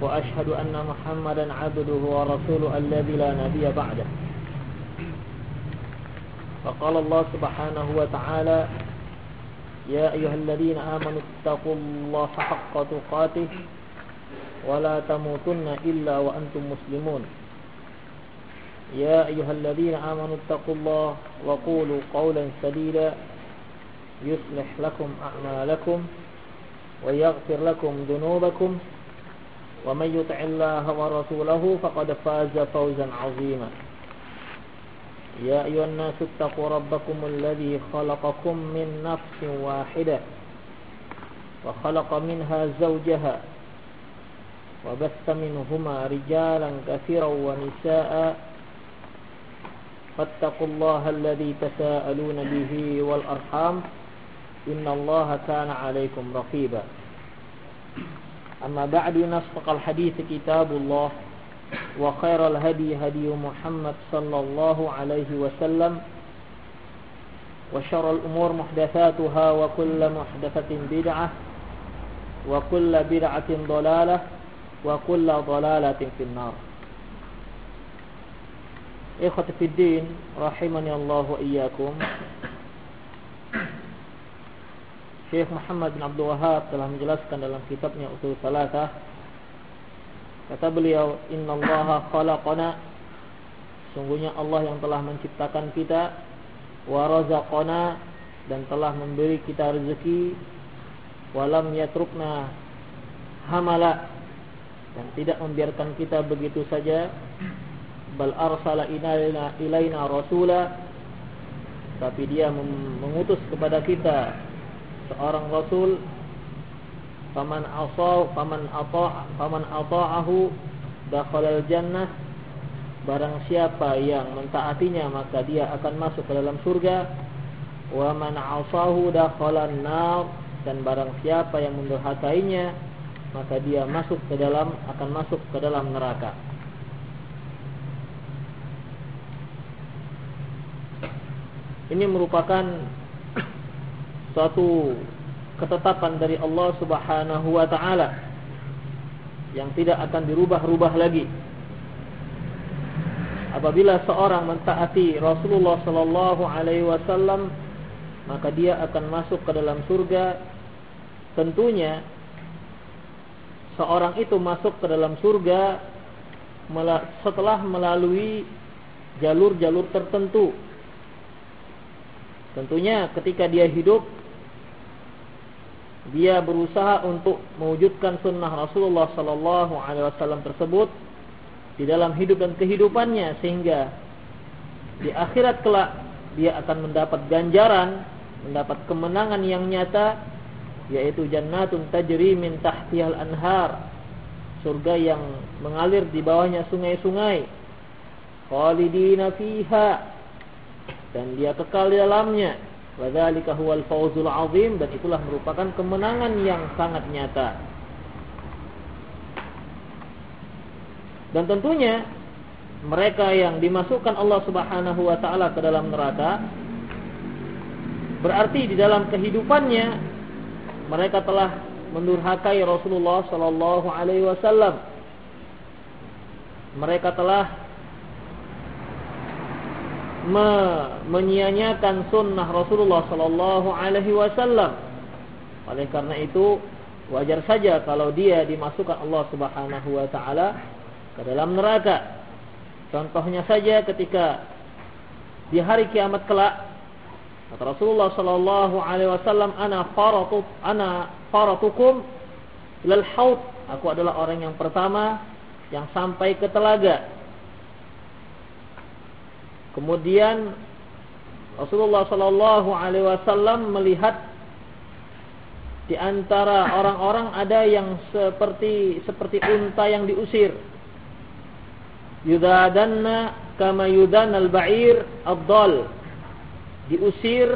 وأشهد أن محمدا عبده ورسوله الذي لا نبي بعده. فقال الله سبحانه وتعالى يا أيها الذين آمنوا اتقوا الله حق تقاته ولا تموتن إلا وأنتم مسلمون. يا أيها الذين آمنوا اتقوا الله وقولوا قولا سديدا يصلح لكم أعمالكم ويغفر لكم ذنوبكم ومن يطع الله ورسوله فقد فاز فوزا عظيما. يا أيها الناس اتقوا ربكم الذي خلقكم من نفس واحدة وخلق منها زوجها وبث منهما رجالا كثيرا ونساء فاتقوا الله الذي تساءلون به والأرحام إن الله كان عليكم رقيبا. أما بعد نصدق الحديث كتاب الله وخير الهدي هدي محمد صلى الله عليه وسلم وشر الأمور محدثاتها وكل محدثة بدعة وكل بدعة ضلالة وكل ضلالة في النار Ikhwati fiddin rahimani Allah wa iyyakum. Syekh Muhammad bin Abdul Wahab telah menjelaskan dalam kitabnya Usul Salatah kata beliau innallaha khalaqana. Sungguhnya Allah yang telah menciptakan kita wa razaqana dan telah memberi kita rezeki walam yatrukna hamala dan tidak membiarkan kita begitu saja bal arsala ilaina tapi dia mengutus kepada kita seorang rasul faman asaw faman ata faman ata'ahu dakhalal jannah. Barang siapa yang mentaatinya maka dia akan masuk ke dalam surga. Wa man asahu dakhalan nar. Dan barang siapa yang mendurhakainya maka dia masuk ke dalam akan masuk ke dalam neraka. Ini merupakan suatu ketetapan dari Allah Subhanahu wa taala yang tidak akan dirubah-rubah lagi. Apabila seorang mentaati Rasulullah sallallahu alaihi wasallam, maka dia akan masuk ke dalam surga. Tentunya seorang itu masuk ke dalam surga setelah melalui jalur-jalur tertentu Tentunya ketika dia hidup dia berusaha untuk mewujudkan sunnah Rasulullah sallallahu alaihi wasallam tersebut di dalam hidup dan kehidupannya sehingga di akhirat kelak dia akan mendapat ganjaran, mendapat kemenangan yang nyata yaitu jannatun tajri min tahtihal anhar. Surga yang mengalir di bawahnya sungai-sungai. Khalidina fiha dan dia kekal di dalamnya. Wadzalika huwal fawzul azim dan itulah merupakan kemenangan yang sangat nyata. Dan tentunya mereka yang dimasukkan Allah Subhanahu wa taala ke dalam neraka berarti di dalam kehidupannya mereka telah mendurhakai Rasulullah sallallahu alaihi wasallam. Mereka telah me menyia-nyiakan sunnah Rasulullah sallallahu alaihi wasallam. Oleh karena itu wajar saja kalau dia dimasukkan Allah Subhanahu wa taala ke dalam neraka. Contohnya saja ketika di hari kiamat kelak kata Rasulullah sallallahu alaihi wasallam ana faratu ana faratukum haud aku adalah orang yang pertama yang sampai ke telaga Kemudian Rasulullah Shallallahu Alaihi Wasallam melihat di antara orang-orang ada yang seperti seperti unta yang diusir. yudadanna kama yudan al-ba'ir ad-dal. Diusir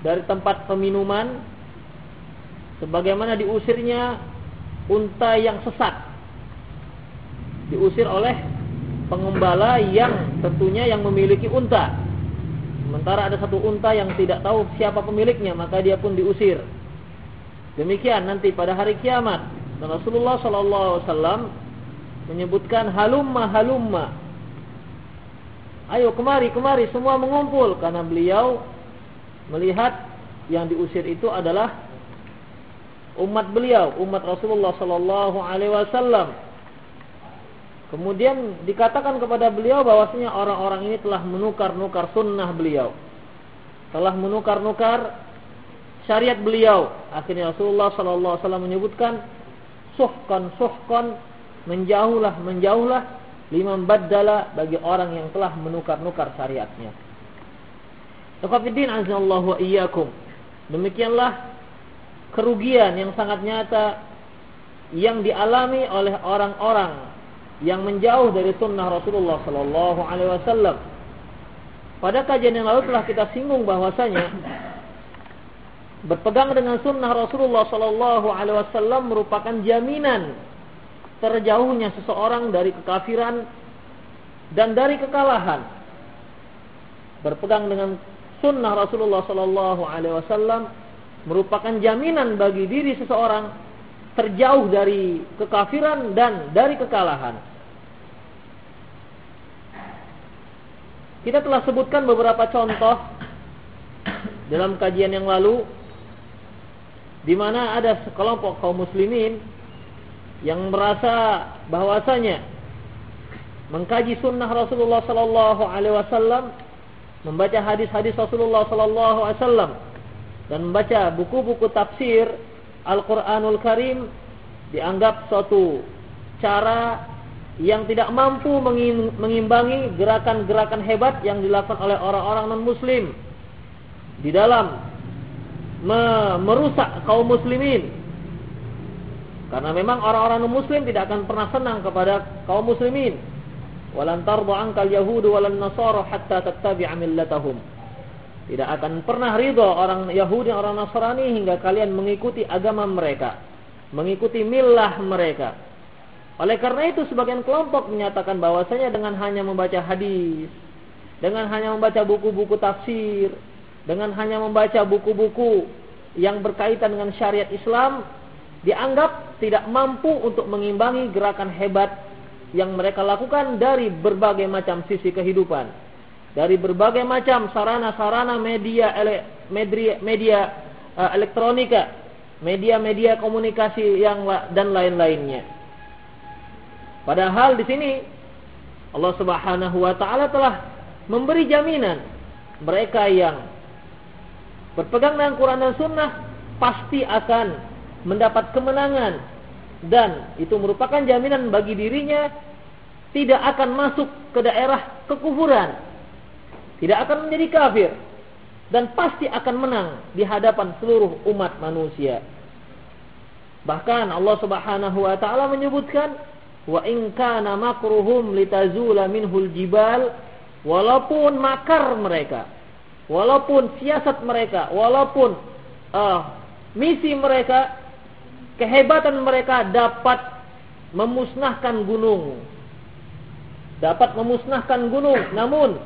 dari tempat peminuman. Sebagaimana diusirnya unta yang sesat. Diusir oleh pengembala yang tentunya yang memiliki unta sementara ada satu unta yang tidak tahu siapa pemiliknya maka dia pun diusir demikian nanti pada hari kiamat dan Rasulullah sallallahu alaihi wasallam menyebutkan halumma halumma. Ayo kemari kemari semua mengumpul karena beliau melihat yang diusir itu adalah umat beliau, umat Rasulullah sallallahu alaihi wasallam. Kemudian dikatakan kepada beliau bahwasanya orang-orang ini telah menukar-nukar sunnah beliau. Telah menukar-nukar syariat beliau. Akhirnya Rasulullah sallallahu alaihi wasallam menyebutkan suhkan suhkan menjauhlah menjauhlah lima baddala bagi orang yang telah menukar-nukar syariatnya. Taqafiddin azallahu wa iyyakum. Demikianlah kerugian yang sangat nyata yang dialami oleh orang-orang yang menjauh dari sunnah Rasulullah sallallahu alaihi wasallam. Pada kajian yang lalu telah kita singgung bahwasanya berpegang dengan sunnah Rasulullah sallallahu alaihi wasallam merupakan jaminan terjauhnya seseorang dari kekafiran dan dari kekalahan. Berpegang dengan sunnah Rasulullah Sallallahu Alaihi Wasallam merupakan jaminan bagi diri seseorang terjauh dari kekafiran dan dari kekalahan. Kita telah sebutkan beberapa contoh dalam kajian yang lalu di mana ada sekelompok kaum muslimin yang merasa bahwasanya mengkaji sunnah Rasulullah sallallahu alaihi wasallam, membaca hadis-hadis Rasulullah sallallahu alaihi wasallam dan membaca buku-buku tafsir Al-Qur'anul Karim dianggap suatu cara yang tidak mampu mengimbangi gerakan-gerakan hebat yang dilakukan oleh orang-orang non-muslim di dalam merusak kaum muslimin karena memang orang-orang muslim tidak akan pernah senang kepada kaum muslimin. Walan tardu ankal yahudu walan hatta tattabi'a millatahum. Tidak akan pernah ridho orang Yahudi orang Nasrani hingga kalian mengikuti agama mereka, mengikuti milah mereka. Oleh karena itu sebagian kelompok menyatakan bahwasanya dengan hanya membaca hadis, dengan hanya membaca buku-buku tafsir, dengan hanya membaca buku-buku yang berkaitan dengan syariat Islam, dianggap tidak mampu untuk mengimbangi gerakan hebat yang mereka lakukan dari berbagai macam sisi kehidupan. Dari berbagai macam sarana-sarana media media, media uh, elektronika, media-media komunikasi yang dan lain-lainnya. Padahal di sini Allah Subhanahu wa taala telah memberi jaminan mereka yang berpegang dengan Quran dan Sunnah pasti akan mendapat kemenangan dan itu merupakan jaminan bagi dirinya tidak akan masuk ke daerah kekufuran, tidak akan menjadi kafir dan pasti akan menang di hadapan seluruh umat manusia. Bahkan Allah Subhanahu wa taala menyebutkan wa in kana makruhum litazula minhul jibal walaupun makar mereka, walaupun siasat mereka, walaupun uh, misi mereka kehebatan mereka dapat memusnahkan gunung. Dapat memusnahkan gunung. Namun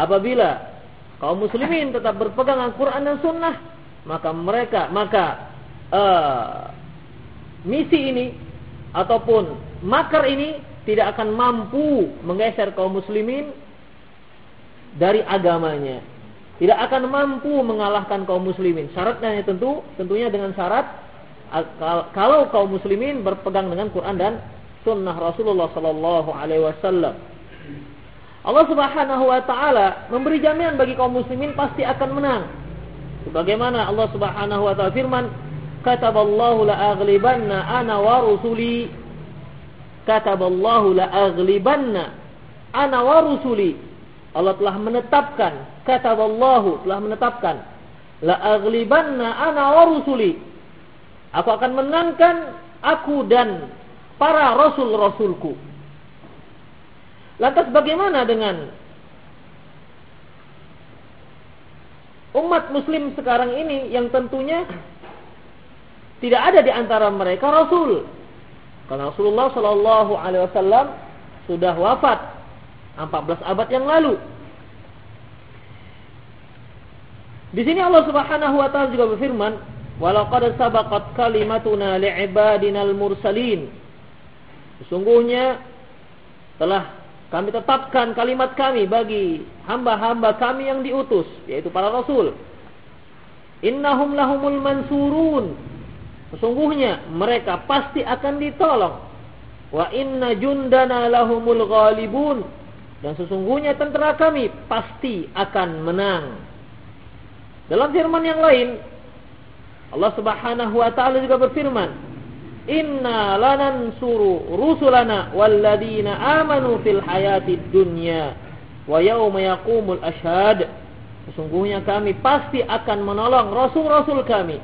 apabila kaum muslimin tetap berpegang dengan Quran dan Sunnah, maka mereka maka uh, misi ini ataupun makar ini tidak akan mampu menggeser kaum muslimin dari agamanya. Tidak akan mampu mengalahkan kaum muslimin. Syaratnya tentu tentunya dengan syarat kalau kaum muslimin berpegang dengan Quran dan sunnah Rasulullah sallallahu alaihi wasallam. Allah Subhanahu wa taala memberi jaminan bagi kaum muslimin pasti akan menang. Sebagaimana Allah Subhanahu wa taala firman, "Kataballahu la aghlibanna ana wa rusuli." Kataballahu la aghlibanna ana wa rusuli. Allah telah menetapkan, kataballahu telah menetapkan, la aghlibanna ana wa rusuli Aku akan menangkan aku dan para rasul-rasulku. Lantas bagaimana dengan umat muslim sekarang ini yang tentunya tidak ada di antara mereka rasul. Karena Rasulullah Shallallahu alaihi wasallam sudah wafat 14 abad yang lalu. Di sini Allah Subhanahu wa taala juga berfirman, "Walaqad sabaqat kalimatuna li'ibadinal mursalin." Sesungguhnya telah kami tetapkan kalimat kami bagi hamba-hamba kami yang diutus, yaitu para rasul. Innahum lahumul mansurun. Sesungguhnya mereka pasti akan ditolong. Wa inna jundana lahumul ghalibun. Dan sesungguhnya tentara kami pasti akan menang. Dalam firman yang lain, Allah Subhanahu wa taala juga berfirman, "Inna lanansuru rusulana walladzina amanu fil hayatid dunya wa yauma yaqumul ashhad." Sesungguhnya kami pasti akan menolong rasul-rasul kami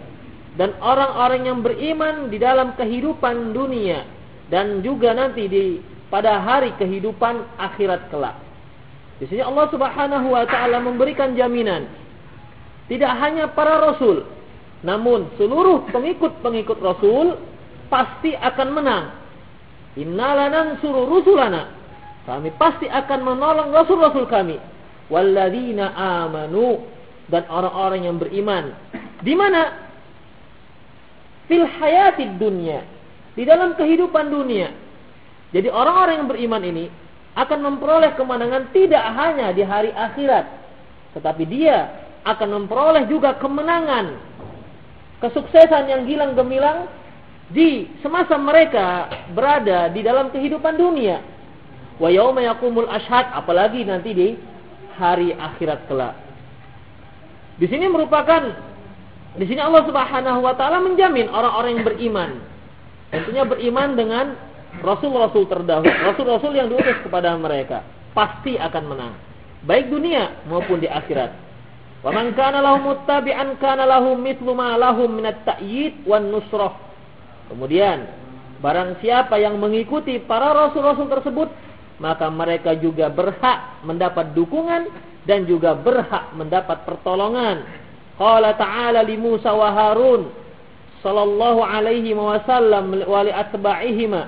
dan orang-orang yang beriman di dalam kehidupan dunia dan juga nanti di pada hari kehidupan akhirat kelak. Di sini Allah Subhanahu wa taala memberikan jaminan tidak hanya para rasul, namun seluruh pengikut-pengikut rasul pasti akan menang. Innalanan suruh rusulana. Kami pasti akan menolong rasul-rasul kami. Walladzina amanu dan orang-orang yang beriman. Di mana? Fil hayatid dunia. Di dalam kehidupan dunia. Jadi orang-orang yang beriman ini akan memperoleh kemenangan tidak hanya di hari akhirat, tetapi dia akan memperoleh juga kemenangan, kesuksesan yang gilang gemilang di semasa mereka berada di dalam kehidupan dunia. Wa yauma yaqumul ashhad, apalagi nanti di hari akhirat kelak. Di sini merupakan di sini Allah Subhanahu wa taala menjamin orang-orang yang beriman. Tentunya beriman dengan rasul-rasul terdahulu, rasul-rasul yang diutus kepada mereka pasti akan menang, baik dunia maupun di akhirat. Wa man kana lahum muttabi'an kana lahum mithlu ma lahum min at-ta'yid wan nusrah. Kemudian, barang siapa yang mengikuti para rasul-rasul tersebut, maka mereka juga berhak mendapat dukungan dan juga berhak mendapat pertolongan. Qala ta'ala li Musa wa Harun sallallahu alaihi wasallam wa li atba'ihima.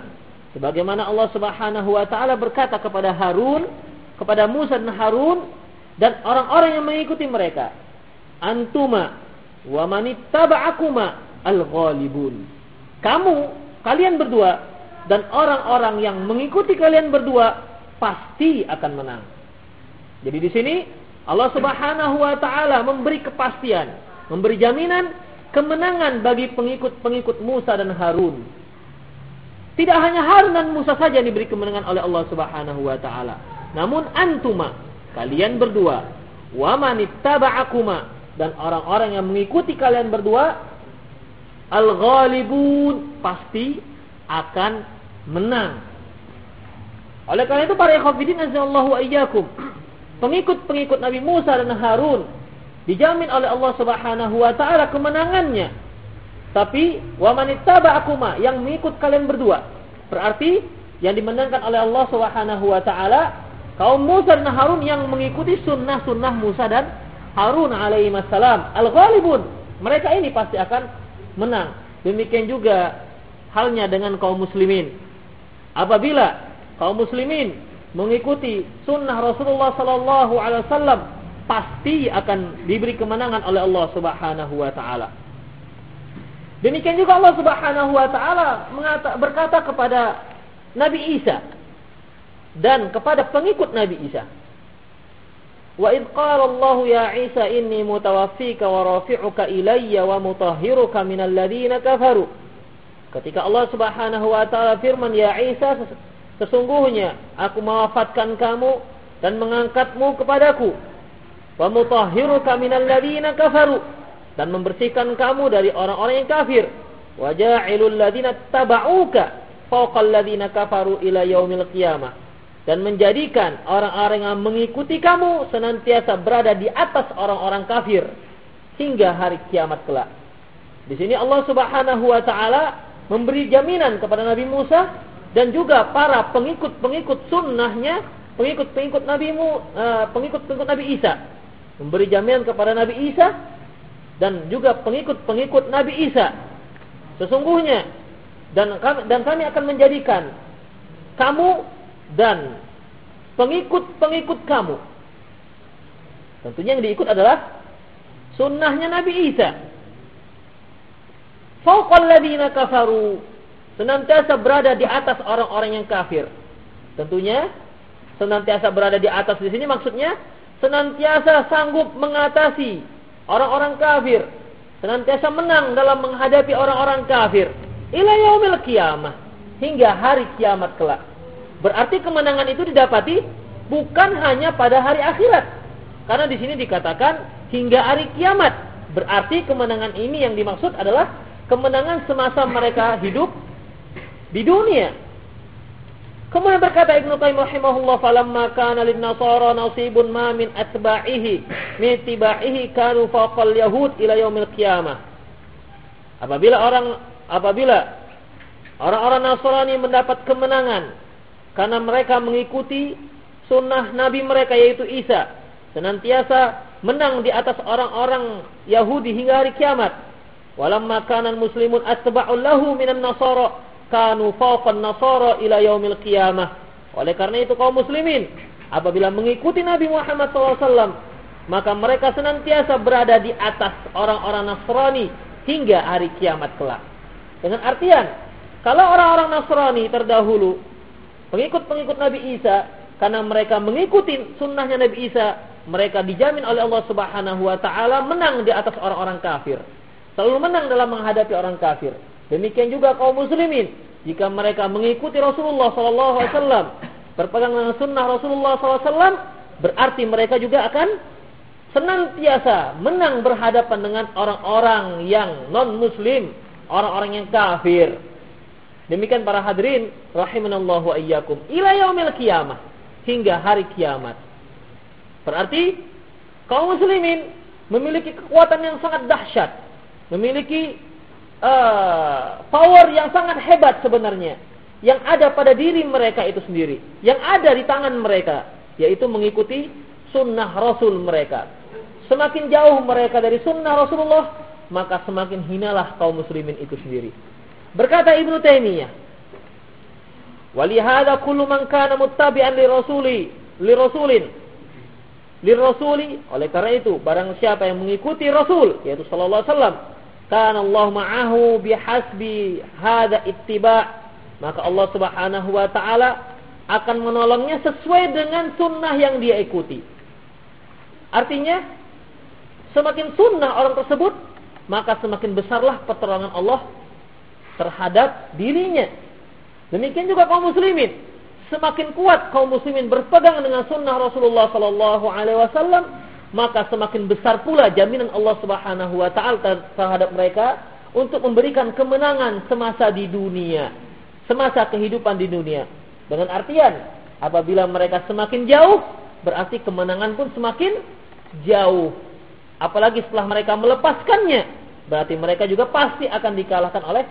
Sebagaimana Allah Subhanahu wa taala berkata kepada Harun, kepada Musa dan Harun dan orang-orang yang mengikuti mereka. Antuma wa manittaba'akuma al-ghalibun. Kamu, kalian berdua dan orang-orang yang mengikuti kalian berdua pasti akan menang. Jadi di sini Allah Subhanahu wa taala memberi kepastian, memberi jaminan kemenangan bagi pengikut-pengikut Musa dan Harun. Tidak hanya Harun dan Musa saja yang diberi kemenangan oleh Allah Subhanahu wa taala, namun antuma kalian berdua wa manittaba'akuma dan orang-orang yang mengikuti kalian berdua al-ghalibun pasti akan menang. Oleh karena itu para ikhwatiddin azallahu ayyakum pengikut-pengikut Nabi Musa dan Harun dijamin oleh Allah Subhanahu wa taala kemenangannya. Tapi wa manittaba'akuma yang mengikut kalian berdua berarti yang dimenangkan oleh Allah Subhanahu wa taala kaum Musa dan Harun yang mengikuti sunnah-sunnah Musa dan Harun alaihi wassalam. Al-ghalibun. Mereka ini pasti akan menang. Demikian juga halnya dengan kaum muslimin. Apabila kaum muslimin mengikuti sunnah Rasulullah sallallahu alaihi wasallam pasti akan diberi kemenangan oleh Allah Subhanahu wa taala. Demikian juga Allah Subhanahu wa taala berkata kepada Nabi Isa dan kepada pengikut Nabi Isa. Wa id qala Allah ya Isa inni mutawaffika wa rafi'uka ilayya wa mutahhiruka minal ladzina kafaru. Ketika Allah Subhanahu wa taala firman ya Isa sesungguhnya aku mewafatkan kamu dan mengangkatmu kepadaku. Wa mutahhiruka minal ladzina kafaru. Dan membersihkan kamu dari orang-orang yang kafir. Wa ja'ilul ladzina tabauka fawqal ladzina kafaru ila yaumil qiyamah dan menjadikan orang-orang yang mengikuti kamu senantiasa berada di atas orang-orang kafir hingga hari kiamat kelak. Di sini Allah Subhanahu wa taala memberi jaminan kepada Nabi Musa dan juga para pengikut-pengikut sunnahnya pengikut-pengikut nabimu, uh, pengikut-pengikut Nabi Isa. Memberi jaminan kepada Nabi Isa dan juga pengikut-pengikut Nabi Isa. Sesungguhnya dan kami, dan kami akan menjadikan kamu dan pengikut-pengikut kamu. Tentunya yang diikut adalah sunnahnya Nabi Isa. Fauqal ladina kafaru senantiasa berada di atas orang-orang yang kafir. Tentunya senantiasa berada di atas di sini maksudnya senantiasa sanggup mengatasi orang-orang kafir, senantiasa menang dalam menghadapi orang-orang kafir. Ila yaumil qiyamah hingga hari kiamat kelak. Berarti kemenangan itu didapati bukan hanya pada hari akhirat. Karena di sini dikatakan hingga hari kiamat. Berarti kemenangan ini yang dimaksud adalah kemenangan semasa mereka hidup di dunia. Kemudian berkata Ibnu Qayyim rahimahullah falamma kana lin nasara nasibun ma min atba'ihi min tibaihi kanu faqal yahud ila yaumil qiyamah. Apabila orang apabila orang-orang Nasrani mendapat kemenangan karena mereka mengikuti sunnah nabi mereka yaitu Isa senantiasa menang di atas orang-orang Yahudi hingga hari kiamat. Walamma kana muslimun atba'u lahu minan nasara kanu fawqan nasara ila yaumil qiyamah. Oleh karena itu kaum muslimin apabila mengikuti Nabi Muhammad SAW maka mereka senantiasa berada di atas orang-orang Nasrani hingga hari kiamat kelak. Dengan artian kalau orang-orang Nasrani terdahulu pengikut-pengikut Nabi Isa karena mereka mengikuti sunnahnya Nabi Isa mereka dijamin oleh Allah Subhanahu wa taala menang di atas orang-orang kafir. Selalu menang dalam menghadapi orang kafir. Demikian juga kaum muslimin jika mereka mengikuti Rasulullah sallallahu alaihi wasallam, berpegang dengan sunnah Rasulullah wasallam, berarti mereka juga akan senantiasa menang berhadapan dengan orang-orang yang non-muslim, orang-orang yang kafir. Demikian para hadirin rahimanallahu ayyakum ila yaumil qiyamah hingga hari kiamat. Berarti kaum muslimin memiliki kekuatan yang sangat dahsyat, memiliki uh, power yang sangat hebat sebenarnya yang ada pada diri mereka itu sendiri, yang ada di tangan mereka, yaitu mengikuti sunnah Rasul mereka. Semakin jauh mereka dari sunnah Rasulullah, maka semakin hinalah kaum muslimin itu sendiri. Berkata Ibnu Taimiyah, "Walihada kullu man kana muttabi'an li rasuli li rasulin li rasuli oleh karena itu barang siapa yang mengikuti Rasul yaitu sallallahu alaihi wasallam Kana Allah ma'ahu bihasbi hada ittiba' maka Allah Subhanahu wa taala akan menolongnya sesuai dengan sunnah yang dia ikuti. Artinya semakin sunnah orang tersebut maka semakin besarlah pertolongan Allah terhadap dirinya. Demikian juga kaum muslimin. Semakin kuat kaum muslimin berpegang dengan sunnah Rasulullah sallallahu alaihi wasallam, maka semakin besar pula jaminan Allah Subhanahu wa taala terhadap mereka untuk memberikan kemenangan semasa di dunia, semasa kehidupan di dunia. Dengan artian apabila mereka semakin jauh, berarti kemenangan pun semakin jauh. Apalagi setelah mereka melepaskannya, berarti mereka juga pasti akan dikalahkan oleh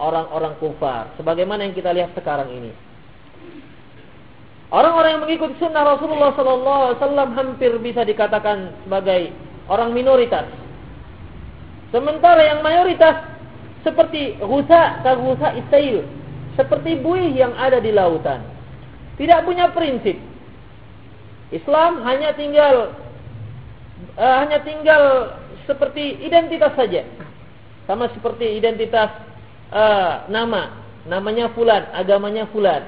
orang-orang kufar. Sebagaimana yang kita lihat sekarang ini. Orang-orang yang mengikuti sunnah Rasulullah Sallallahu Alaihi Wasallam hampir bisa dikatakan sebagai orang minoritas. Sementara yang mayoritas seperti rusa kagusa istail, seperti buih yang ada di lautan, tidak punya prinsip. Islam hanya tinggal uh, hanya tinggal seperti identitas saja, sama seperti identitas uh, nama, namanya fulan, agamanya fulan.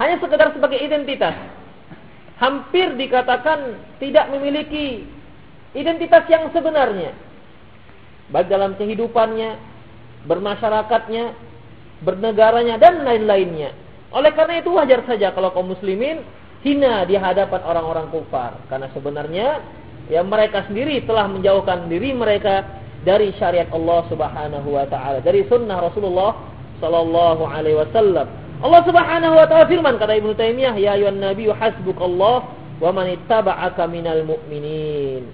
Hanya sekedar sebagai identitas. Hampir dikatakan tidak memiliki identitas yang sebenarnya. Baik dalam kehidupannya, bermasyarakatnya, bernegaranya, dan lain-lainnya. Oleh karena itu wajar saja kalau kaum muslimin hina di hadapan orang-orang kufar. Karena sebenarnya ya mereka sendiri telah menjauhkan diri mereka dari syariat Allah Subhanahu wa taala, dari sunnah Rasulullah sallallahu alaihi wasallam. Allah Subhanahu wa taala firman kata Ibnu Taimiyah, "Ya ayuhan nabi hasbukallah wa man ittaba'aka minal mu'minin."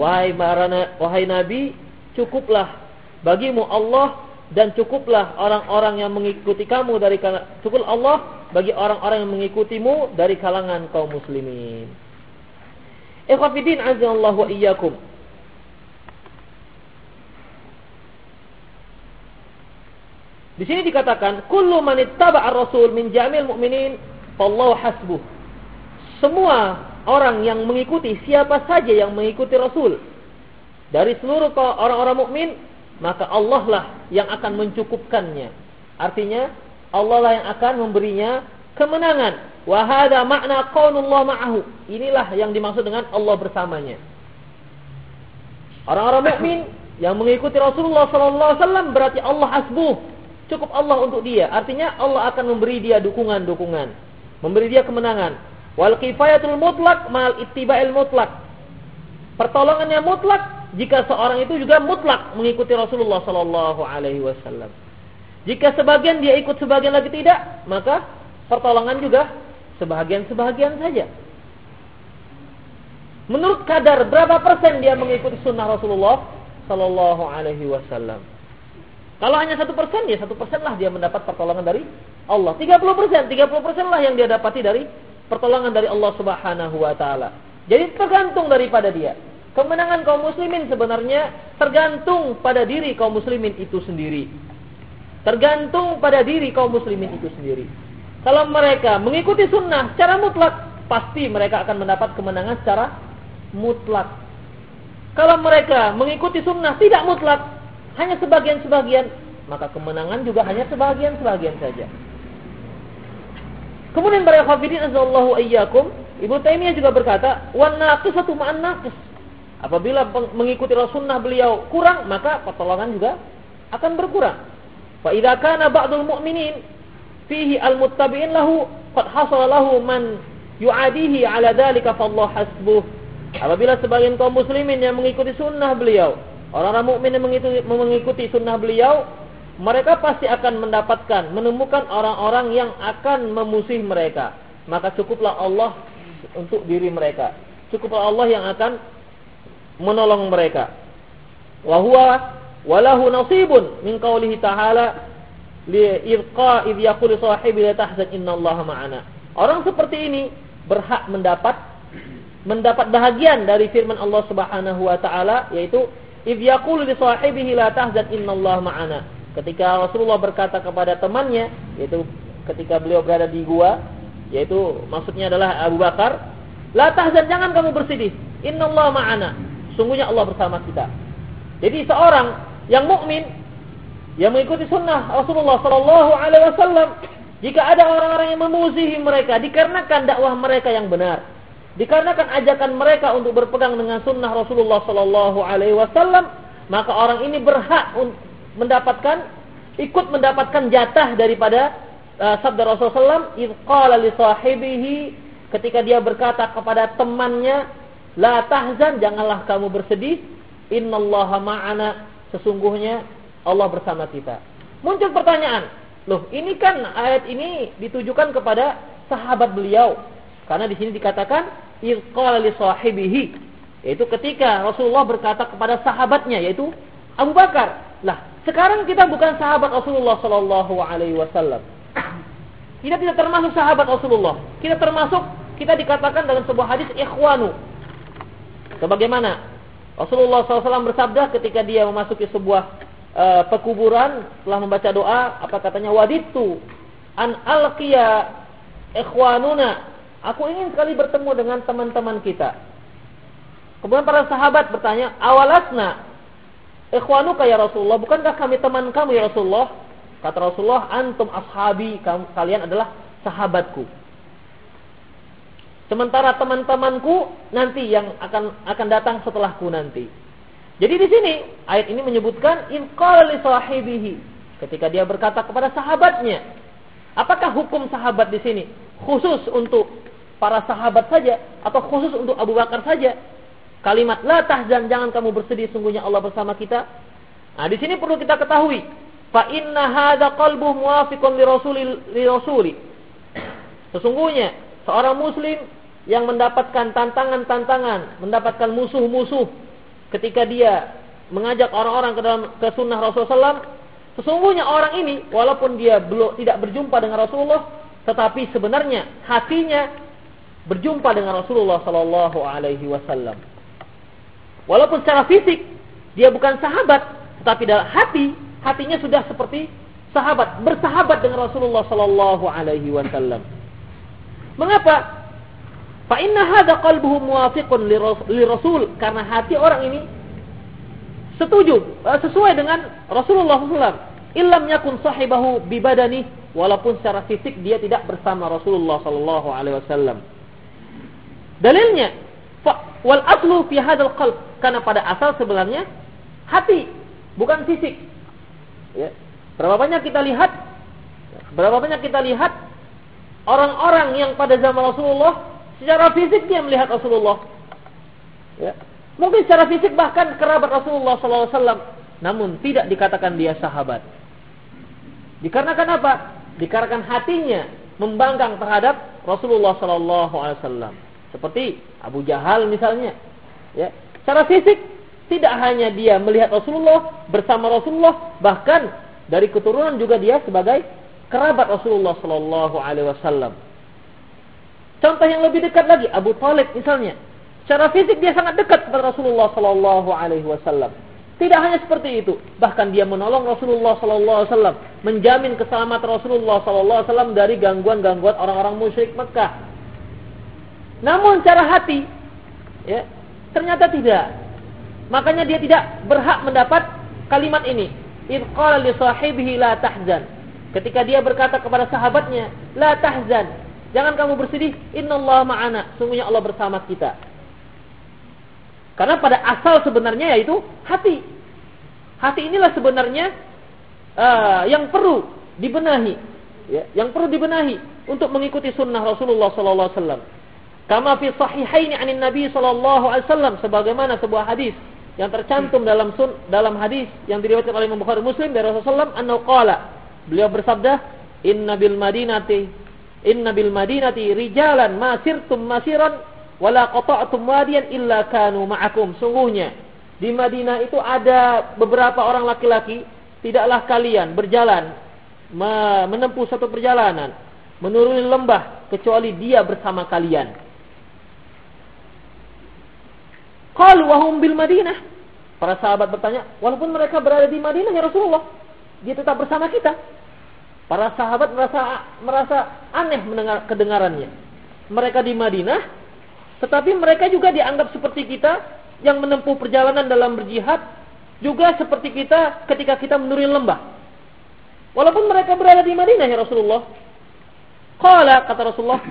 Wahai marana, wahai nabi, cukuplah bagimu Allah dan cukuplah orang-orang yang mengikuti kamu dari cukup Allah bagi orang-orang yang mengikutimu dari kalangan kaum muslimin. Ikhwafidin azza wa iyyakum. Di sini dikatakan kullu man ittaba'a rasul min jami'il mu'minin fallahu hasbuh. Semua orang yang mengikuti siapa saja yang mengikuti Rasul dari seluruh orang-orang mukmin maka Allah lah yang akan mencukupkannya. Artinya Allah lah yang akan memberinya kemenangan. Wa hadza makna qaulullah ma'ahu. Inilah yang dimaksud dengan Allah bersamanya. Orang-orang mukmin yang mengikuti Rasulullah sallallahu alaihi berarti Allah hasbuh, cukup Allah untuk dia. Artinya Allah akan memberi dia dukungan-dukungan, memberi dia kemenangan. Wal kifayatul mutlak mal ittiba'il mutlak. Pertolongannya mutlak jika seorang itu juga mutlak mengikuti Rasulullah sallallahu alaihi wasallam. Jika sebagian dia ikut sebagian lagi tidak, maka pertolongan juga sebagian-sebagian saja. Menurut kadar berapa persen dia mengikuti sunnah Rasulullah sallallahu alaihi wasallam. Kalau hanya satu persen, ya satu persen lah dia mendapat pertolongan dari Allah. 30 persen, 30 persen lah yang dia dapati dari pertolongan dari Allah Subhanahu Wa Taala. Jadi tergantung daripada dia. Kemenangan kaum muslimin sebenarnya tergantung pada diri kaum muslimin itu sendiri. Tergantung pada diri kaum muslimin itu sendiri. Kalau mereka mengikuti sunnah secara mutlak, pasti mereka akan mendapat kemenangan secara mutlak. Kalau mereka mengikuti sunnah tidak mutlak, hanya sebagian-sebagian, maka kemenangan juga hanya sebagian-sebagian saja. Kemudian para hafidin azallahu ayyakum, Ibu Taimiyah juga berkata, "Wan naqisatu ma'an naqis." Apabila mengikuti Rasulullah beliau kurang, maka pertolongan juga akan berkurang. Fa idza kana ba'dul mu'minin fihi al-muttabi'in lahu qad hasala lahu man yu'adihi 'ala dzalika fallahu hasbuh. Apabila sebagian kaum muslimin yang mengikuti sunnah beliau Orang-orang mukmin yang mengikuti, sunnah beliau, mereka pasti akan mendapatkan, menemukan orang-orang yang akan memusuhi mereka. Maka cukuplah Allah untuk diri mereka. Cukuplah Allah yang akan menolong mereka. Wahwa walahu nasibun min qawlihi ta'ala li idqa id yaqulu sahibi la tahzan innallaha ma'ana. Orang seperti ini berhak mendapat mendapat bahagian dari firman Allah Subhanahu wa taala yaitu Idh yaqulu li sahibihi la tahzan innallaha ma'ana. Ketika Rasulullah berkata kepada temannya, yaitu ketika beliau berada di gua, yaitu maksudnya adalah Abu Bakar, la tahzan jangan kamu bersedih. Innallaha ma'ana. Sungguhnya Allah bersama kita. Jadi seorang yang mukmin yang mengikuti sunnah Rasulullah sallallahu alaihi wasallam, jika ada orang-orang yang memusuhi mereka dikarenakan dakwah mereka yang benar, dikarenakan ajakan mereka untuk berpegang dengan sunnah Rasulullah Sallallahu Alaihi Wasallam, maka orang ini berhak mendapatkan ikut mendapatkan jatah daripada uh, sabda Rasulullah SAW. li sahibihi ketika dia berkata kepada temannya, la tahzan, janganlah kamu bersedih. Innallaha ma'ana, sesungguhnya Allah bersama kita. Muncul pertanyaan, loh ini kan ayat ini ditujukan kepada sahabat beliau karena di sini dikatakan ilqala li sahibihi yaitu ketika Rasulullah berkata kepada sahabatnya yaitu Abu Bakar. Lah, sekarang kita bukan sahabat Rasulullah sallallahu alaihi wasallam. Kita tidak termasuk sahabat Rasulullah. Kita termasuk kita dikatakan dalam sebuah hadis ikhwanu. Sebagaimana Rasulullah SAW bersabda ketika dia memasuki sebuah uh, pekuburan setelah membaca doa, apa katanya waditu an alqiya ikhwanuna Aku ingin sekali bertemu dengan teman-teman kita. Kemudian para sahabat bertanya, awalasna ikhwanuka ya Rasulullah, bukankah kami teman kamu ya Rasulullah? Kata Rasulullah, antum ashabi, kalian adalah sahabatku. Sementara teman-temanku nanti yang akan akan datang setelahku nanti. Jadi di sini ayat ini menyebutkan inqala li sahibihi ketika dia berkata kepada sahabatnya. Apakah hukum sahabat di sini khusus untuk para sahabat saja atau khusus untuk Abu Bakar saja. Kalimat la tahzan jangan kamu bersedih sungguhnya Allah bersama kita. Nah, di sini perlu kita ketahui fa inna hadza qalbu muwafiqun li rasuli li rasuli. Sesungguhnya seorang muslim yang mendapatkan tantangan-tantangan, mendapatkan musuh-musuh ketika dia mengajak orang-orang ke dalam ke sunnah Rasulullah SAW, Sesungguhnya orang ini walaupun dia belum tidak berjumpa dengan Rasulullah, tetapi sebenarnya hatinya berjumpa dengan Rasulullah sallallahu alaihi wasallam. Walaupun secara fisik dia bukan sahabat, tetapi dalam hati hatinya sudah seperti sahabat, bersahabat dengan Rasulullah sallallahu alaihi wasallam. Mengapa? Fa inna hadha qalbuhu muwafiqun li Rasul karena hati orang ini setuju eh, sesuai dengan Rasulullah SAW. Illam yakun sahibahu bibadani walaupun secara fisik dia tidak bersama Rasulullah sallallahu alaihi wasallam. Dalilnya wal aslu fi hadzal qalb karena pada asal sebenarnya hati bukan fisik. Ya. Berapa banyak kita lihat berapa banyak kita lihat orang-orang yang pada zaman Rasulullah secara fisik dia melihat Rasulullah. Ya. Mungkin secara fisik bahkan kerabat Rasulullah SAW. Namun tidak dikatakan dia sahabat. Dikarenakan apa? Dikarenakan hatinya membanggang terhadap Rasulullah SAW. Seperti Abu Jahal misalnya. Ya. Secara fisik tidak hanya dia melihat Rasulullah bersama Rasulullah, bahkan dari keturunan juga dia sebagai kerabat Rasulullah Sallallahu Alaihi Wasallam. Contoh yang lebih dekat lagi Abu Talib misalnya. Secara fisik dia sangat dekat kepada Rasulullah Sallallahu Alaihi Wasallam. Tidak hanya seperti itu, bahkan dia menolong Rasulullah Sallallahu Alaihi Wasallam, menjamin keselamatan Rasulullah Sallallahu Alaihi Wasallam dari gangguan-gangguan orang-orang musyrik Mekah. Namun cara hati, ya ternyata tidak. Makanya dia tidak berhak mendapat kalimat ini. Li sahibihi la tahzan. Ketika dia berkata kepada sahabatnya, la tahzan. Jangan kamu bersedih, innallaha ma'ana. Sungguhnya Allah bersama kita. Karena pada asal sebenarnya yaitu hati. Hati inilah sebenarnya uh, yang perlu dibenahi, ya, yang perlu dibenahi untuk mengikuti sunnah Rasulullah wasallam. Kama fi sahihaini 'anin Nabi sallallahu alaihi wasallam sebagaimana sebuah hadis yang tercantum dalam sun, dalam hadis yang diriwayatkan oleh Imam Bukhari Muslim dari Rasulullah sallallahu qala beliau bersabda inna bil madinati inna bil madinati rijalan masirtum masiran wala qata'tum wadiyan illa kanu ma'akum. Sungguhnya di Madinah itu ada beberapa orang laki-laki, tidaklah kalian berjalan menempuh satu perjalanan menuruni lembah kecuali dia bersama kalian. Qalu wa hum bil Madinah. Para sahabat bertanya, walaupun mereka berada di Madinah ya Rasulullah, dia tetap bersama kita. Para sahabat merasa merasa aneh mendengar kedengarannya. Mereka di Madinah, tetapi mereka juga dianggap seperti kita yang menempuh perjalanan dalam berjihad juga seperti kita ketika kita menuruni lembah. Walaupun mereka berada di Madinah ya Rasulullah. Qala kata Rasulullah,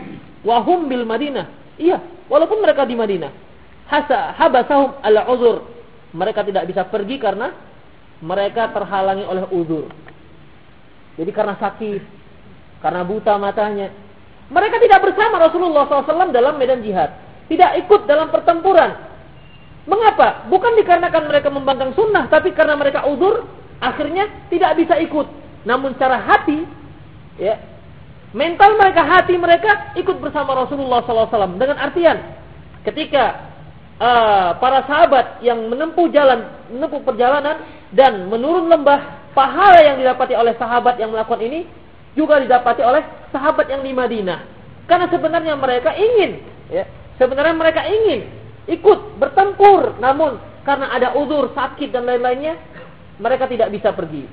wahum bil Madinah. Iya, walaupun mereka di Madinah. Habasahum ala uzur. Mereka tidak bisa pergi karena mereka terhalangi oleh uzur. Jadi karena sakit, karena buta matanya. Mereka tidak bersama Rasulullah SAW dalam medan jihad tidak ikut dalam pertempuran. Mengapa? Bukan dikarenakan mereka membangkang sunnah, tapi karena mereka uzur, akhirnya tidak bisa ikut. Namun secara hati, ya, mental mereka, hati mereka ikut bersama Rasulullah SAW. Dengan artian, ketika uh, para sahabat yang menempuh jalan, menempuh perjalanan dan menurun lembah, pahala yang didapati oleh sahabat yang melakukan ini juga didapati oleh sahabat yang di Madinah. Karena sebenarnya mereka ingin ya, Sebenarnya mereka ingin ikut bertempur, namun karena ada uzur, sakit dan lain-lainnya, mereka tidak bisa pergi.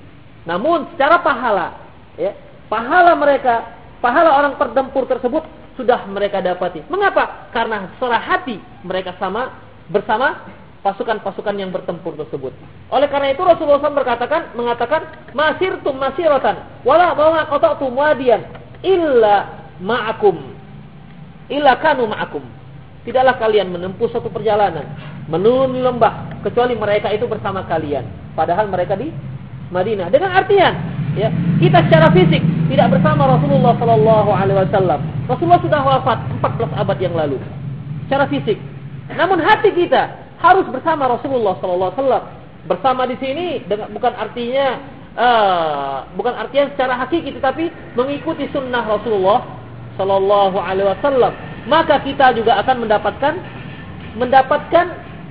Namun secara pahala, ya, pahala mereka, pahala orang bertempur tersebut sudah mereka dapati. Mengapa? Karena secara hati mereka sama bersama pasukan-pasukan yang bertempur tersebut. Oleh karena itu Rasulullah SAW berkatakan, mengatakan, masirtum masiratan, wala bawa qata'tum wadiyan, illa ma'akum, illa kanu ma'akum. Tidaklah kalian menempuh suatu perjalanan menuruni lembah kecuali mereka itu bersama kalian. Padahal mereka di Madinah. Dengan artian, ya, kita secara fisik tidak bersama Rasulullah Sallallahu Alaihi Wasallam. Rasulullah sudah wafat 14 abad yang lalu. Secara fisik. Namun hati kita harus bersama Rasulullah Sallallahu Alaihi Wasallam. Bersama di sini dengan, bukan artinya uh, bukan artinya secara hakiki tetapi mengikuti sunnah Rasulullah Sallallahu Alaihi Wasallam maka kita juga akan mendapatkan mendapatkan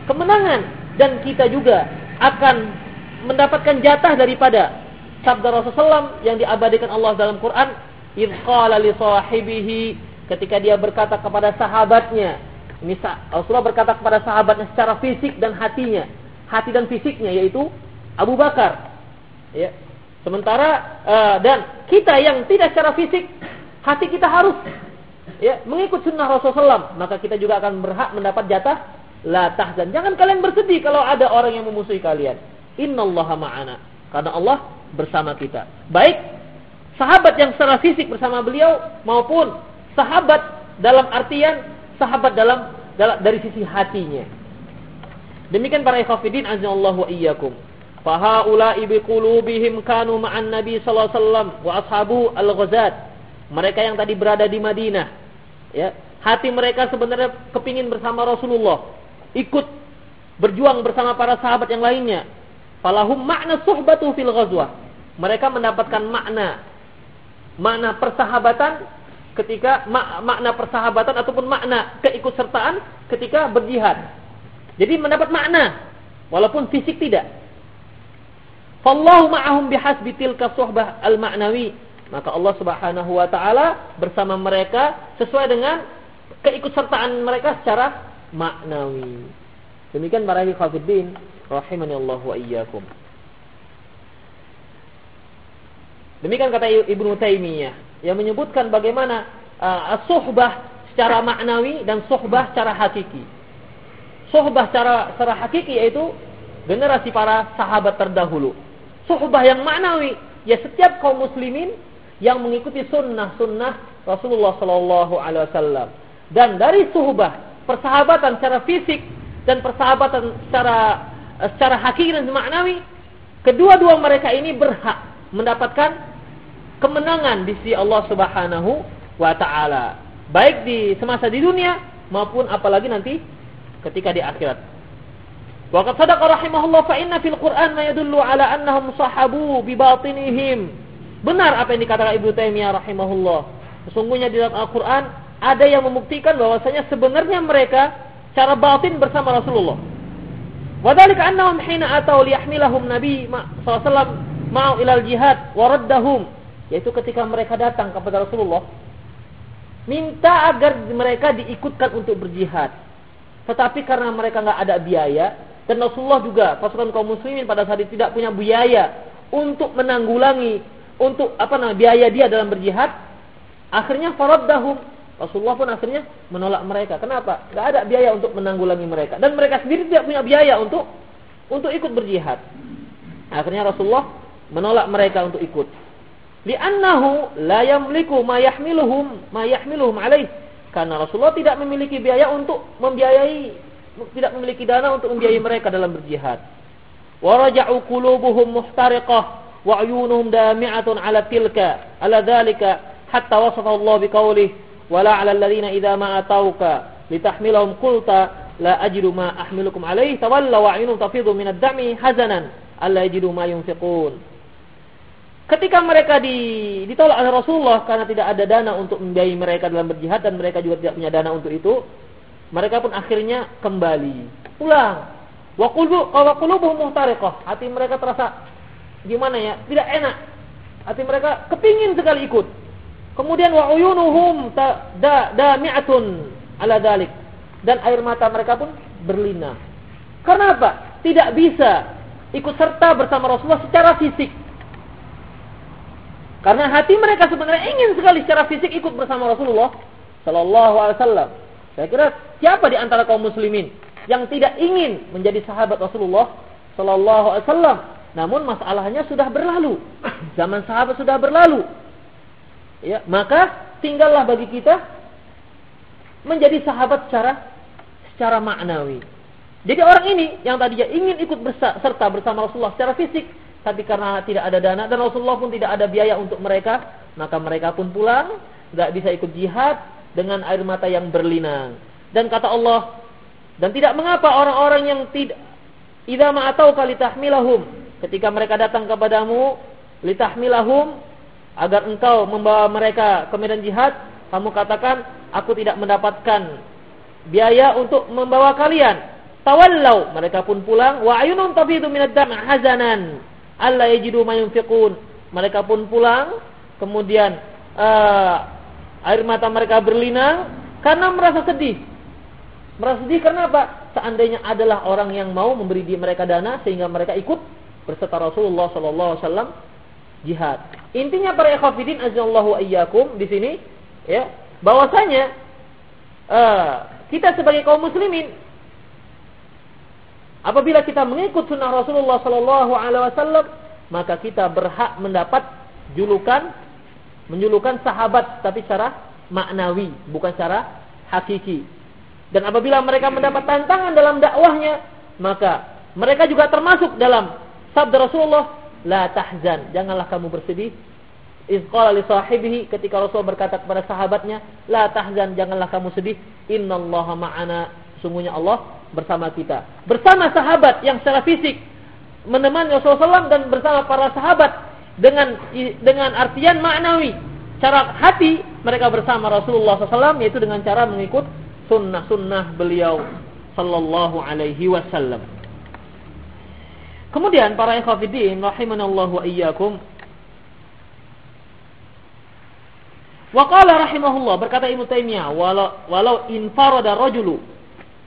kemenangan dan kita juga akan mendapatkan jatah daripada sabda Rasulullah yang diabadikan Allah dalam Quran, "Idz qala li sahibihi" ketika dia berkata kepada sahabatnya. Ini Rasulullah berkata kepada sahabatnya secara fisik dan hatinya. Hati dan fisiknya yaitu Abu Bakar. Ya. Sementara uh, dan kita yang tidak secara fisik, hati kita harus ya mengikut sunnah Rasulullah, maka kita juga akan berhak mendapat jatah la tahzan. Jangan kalian bersedih kalau ada orang yang memusuhi kalian. Innallaha ma'ana. Karena Allah bersama kita. Baik sahabat yang secara fisik bersama beliau maupun sahabat dalam artian sahabat dalam, dalam dari sisi hatinya. Demikian para ikhwatiddin azallahu wa iyyakum. Fahaula'i biqulubihim kanu ma'an Nabi sallallahu alaihi wasallam wa ashabu al-ghazat. Mereka yang tadi berada di Madinah, ya, hati mereka sebenarnya kepingin bersama Rasulullah, ikut berjuang bersama para sahabat yang lainnya. Falahum makna suhbatu fil ghazwah. Mereka mendapatkan makna makna persahabatan ketika mak makna persahabatan ataupun makna keikutsertaan ketika berjihad. Jadi mendapat makna walaupun fisik tidak. Fallahu ma'ahum bihasbi tilka suhbah al-ma'nawi. Maka Allah Subhanahu wa taala bersama mereka sesuai dengan keikutsertaan mereka secara maknawi. Demikian para hafidin rahimani Allah wa iyyakum. Demikian kata Ibnu Taimiyah yang menyebutkan bagaimana uh, suhbah secara maknawi dan suhbah secara hakiki. Suhbah secara secara hakiki yaitu generasi para sahabat terdahulu. Suhbah yang maknawi ya setiap kaum muslimin yang mengikuti sunnah-sunnah Rasulullah Sallallahu Alaihi Wasallam. Dan dari suhbah persahabatan secara fisik dan persahabatan secara secara hakiki dan maknawi, kedua-dua mereka ini berhak mendapatkan kemenangan di sisi Allah Subhanahu wa taala. Baik di semasa di dunia maupun apalagi nanti ketika di akhirat. Wa qad sadaqa rahimahullah fa inna fil Qur'an ma yadullu ala annahum sahabu bi batinihim. Benar apa yang dikatakan Ibnu Taimiyah rahimahullah. Sesungguhnya di dalam Al-Qur'an ada yang membuktikan bahwasanya sebenarnya mereka cara batin bersama Rasulullah. Wadhalika annahum hina atau liyahmilahum Nabi wasallam ma'u ilal jihad wa raddahum yaitu ketika mereka datang kepada Rasulullah minta agar mereka diikutkan untuk berjihad. Tetapi karena mereka nggak ada biaya dan Rasulullah juga pasukan kaum muslimin pada saat itu tidak punya biaya untuk menanggulangi untuk apa namanya biaya dia dalam berjihad, akhirnya faraddahum Rasulullah pun akhirnya menolak mereka. Kenapa? Gak ada biaya untuk menanggulangi mereka dan mereka sendiri tidak punya biaya untuk untuk ikut berjihad. Akhirnya Rasulullah menolak mereka untuk ikut li'annahu la yamliku ma yahmiluhum ma yahmiluhum alaih karena Rasulullah tidak memiliki biaya untuk membiayai tidak memiliki dana untuk membiayai mereka dalam berjihad wa raja'u qulubuhum muhtariqah wa ayunuhum dami'atun ala tilka ala dhalika hatta wasafa Allah biqaulih wala 'ala alladhina idza ma atauka litahmilahum qulta la ajidu ma ahmilukum alaih tawalla wa ayunuhum tafidu min ad-dami hazanan alla yajidu ma yunfiqun Ketika mereka di, ditolak oleh Rasulullah karena tidak ada dana untuk membiayai mereka dalam berjihad dan mereka juga tidak punya dana untuk itu, mereka pun akhirnya kembali pulang. Wa qulubuhum muhtariqah. Hati mereka terasa gimana ya? Tidak enak. Hati mereka kepingin sekali ikut. Kemudian wa uyunuhum da dami'atun ala dalik. Dan air mata mereka pun berlinang. Karena apa? Tidak bisa ikut serta bersama Rasulullah secara fisik karena hati mereka sebenarnya ingin sekali secara fisik ikut bersama Rasulullah Sallallahu Alaihi Wasallam. Saya kira siapa di antara kaum muslimin yang tidak ingin menjadi sahabat Rasulullah Sallallahu Alaihi Wasallam? Namun masalahnya sudah berlalu. Zaman sahabat sudah berlalu. Ya, maka tinggallah bagi kita menjadi sahabat secara secara maknawi. Jadi orang ini yang tadinya ingin ikut serta bersama Rasulullah secara fisik, tapi karena tidak ada dana dan Rasulullah pun tidak ada biaya untuk mereka, maka mereka pun pulang, nggak bisa ikut jihad dengan air mata yang berlinang. Dan kata Allah, dan tidak mengapa orang-orang yang tidak idza ma atau kalitahmilahum ketika mereka datang kepadamu litahmilahum agar engkau membawa mereka ke medan jihad, kamu katakan aku tidak mendapatkan biaya untuk membawa kalian. Tawallau, mereka pun pulang wa ayunum tafidu minad dam' hazanan Allah yajidu ma mereka pun pulang, kemudian uh, air mata mereka berlinang karena merasa sedih. Merasa sedih karena apa? Seandainya adalah orang yang mau memberi di mereka dana sehingga mereka ikut berserta Rasulullah sallallahu alaihi wasallam jihad. Intinya para ikhwatiddin azallahu ayyakum di sini ya, bahwasanya uh, kita sebagai kaum muslimin apabila kita mengikut sunnah Rasulullah sallallahu alaihi wasallam maka kita berhak mendapat julukan menjulukan sahabat tapi secara maknawi bukan secara hakiki. Dan apabila mereka mendapat tantangan dalam dakwahnya, maka mereka juga termasuk dalam sabda Rasulullah, la tahzan, janganlah kamu bersedih. Izqala li sahibihi ketika Rasul berkata kepada sahabatnya, la tahzan, janganlah kamu sedih. Innallaha ma'ana, sungguhnya Allah bersama kita. Bersama sahabat yang secara fisik menemani Rasulullah SAW dan bersama para sahabat dengan dengan artian maknawi. Cara hati mereka bersama Rasulullah SAW yaitu dengan cara mengikut sunnah-sunnah beliau Sallallahu Alaihi Wasallam. Kemudian para ikhwafidin rahimanallahu wa iyyakum. Waqala rahimahullah berkata Ibnu Taimiyah walau walau infarada rajulu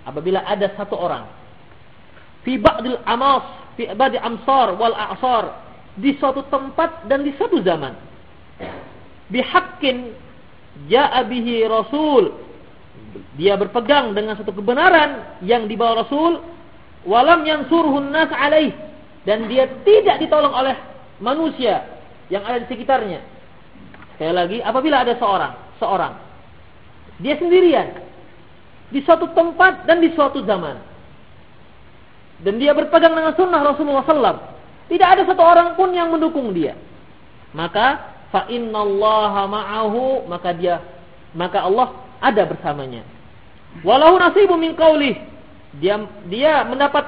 apabila ada satu orang fi ba'dil amas fi ba'di amsar wal a'sar di suatu tempat dan di suatu zaman bihaqqin ja'a bihi rasul dia berpegang dengan satu kebenaran yang dibawa rasul walam yansurhun nas alaih dan dia tidak ditolong oleh manusia yang ada di sekitarnya. Sekali lagi apabila ada seorang seorang dia sendirian. Di suatu tempat dan di suatu zaman. Dan dia berpegang dengan sunnah Rasulullah SAW tidak ada satu orang pun yang mendukung dia. Maka fa innallaha ma'ahu maka dia maka Allah ada bersamanya. Walau nasibu min qaulih dia dia mendapat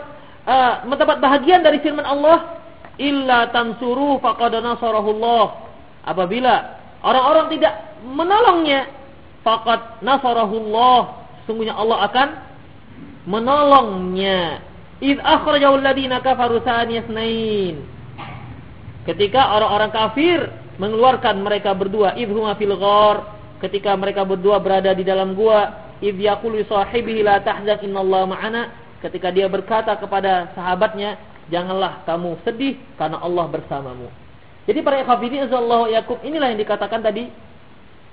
uh, mendapat bahagian dari firman Allah illa tansuru faqad nasarahullah. Apabila orang-orang tidak menolongnya faqad nasarahullah. Sungguhnya Allah akan menolongnya. Id akhrajahu alladziina kafaru thaniyasnain. Ketika orang-orang kafir mengeluarkan mereka berdua idhuma fil ghar ketika mereka berdua berada di dalam gua idh yaqulu sahibihi la tahzan innallaha ma'ana ketika dia berkata kepada sahabatnya janganlah kamu sedih karena Allah bersamamu. Jadi para ikhwafidin azallahu yakum inilah yang dikatakan tadi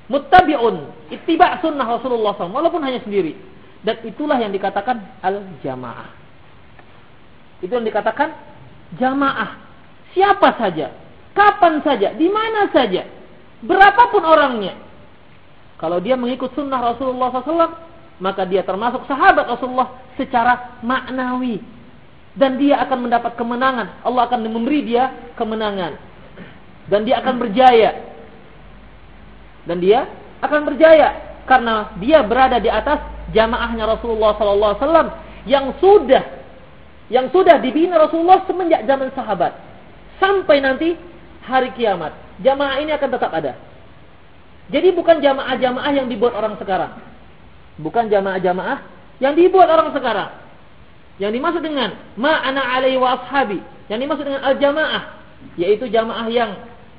muttabi'un ittiba' sunnah Rasulullah SAW walaupun hanya sendiri. Dan itulah yang dikatakan al jamaah itu yang dikatakan jamaah. Siapa saja kapan saja, di mana saja, berapapun orangnya. Kalau dia mengikut sunnah Rasulullah SAW, maka dia termasuk sahabat Rasulullah secara maknawi. Dan dia akan mendapat kemenangan. Allah akan memberi dia kemenangan. Dan dia akan berjaya. Dan dia akan berjaya. Karena dia berada di atas jamaahnya Rasulullah SAW yang sudah yang sudah dibina Rasulullah semenjak zaman sahabat sampai nanti hari kiamat. Jamaah ini akan tetap ada. Jadi bukan jamaah-jamaah yang dibuat orang sekarang. Bukan jamaah-jamaah yang dibuat orang sekarang. Yang dimaksud dengan ma'ana alaihi wa ashabi. Yang dimaksud dengan al-jamaah. Yaitu jamaah yang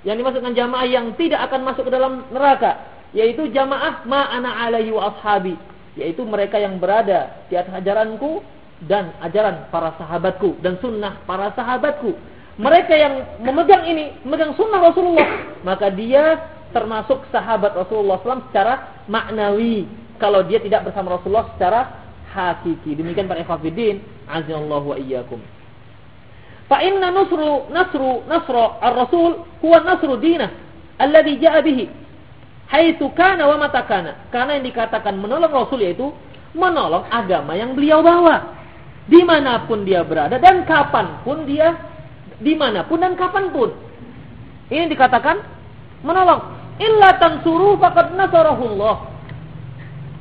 yang dimaksud dengan jamaah yang tidak akan masuk ke dalam neraka. Yaitu jamaah ma'ana alaihi wa ashabi. Yaitu mereka yang berada di atas ajaranku dan ajaran para sahabatku. Dan sunnah para sahabatku mereka yang memegang ini, memegang sunnah Rasulullah, maka dia termasuk sahabat Rasulullah SAW secara maknawi. Kalau dia tidak bersama Rasulullah secara hakiki. Demikian para ikhwafidin, azallahu wa iyyakum. Fa inna nasru nasru nasra ar-rasul huwa nasru dinah alladhi ja'a bihi haitsu kana wa mata kana. Karena yang dikatakan menolong Rasul yaitu menolong agama yang beliau bawa. Di mana pun dia berada dan kapan pun dia di mana pun dan kapan pun. Ini dikatakan menolong. Illa tansuru faqad nasarahullah.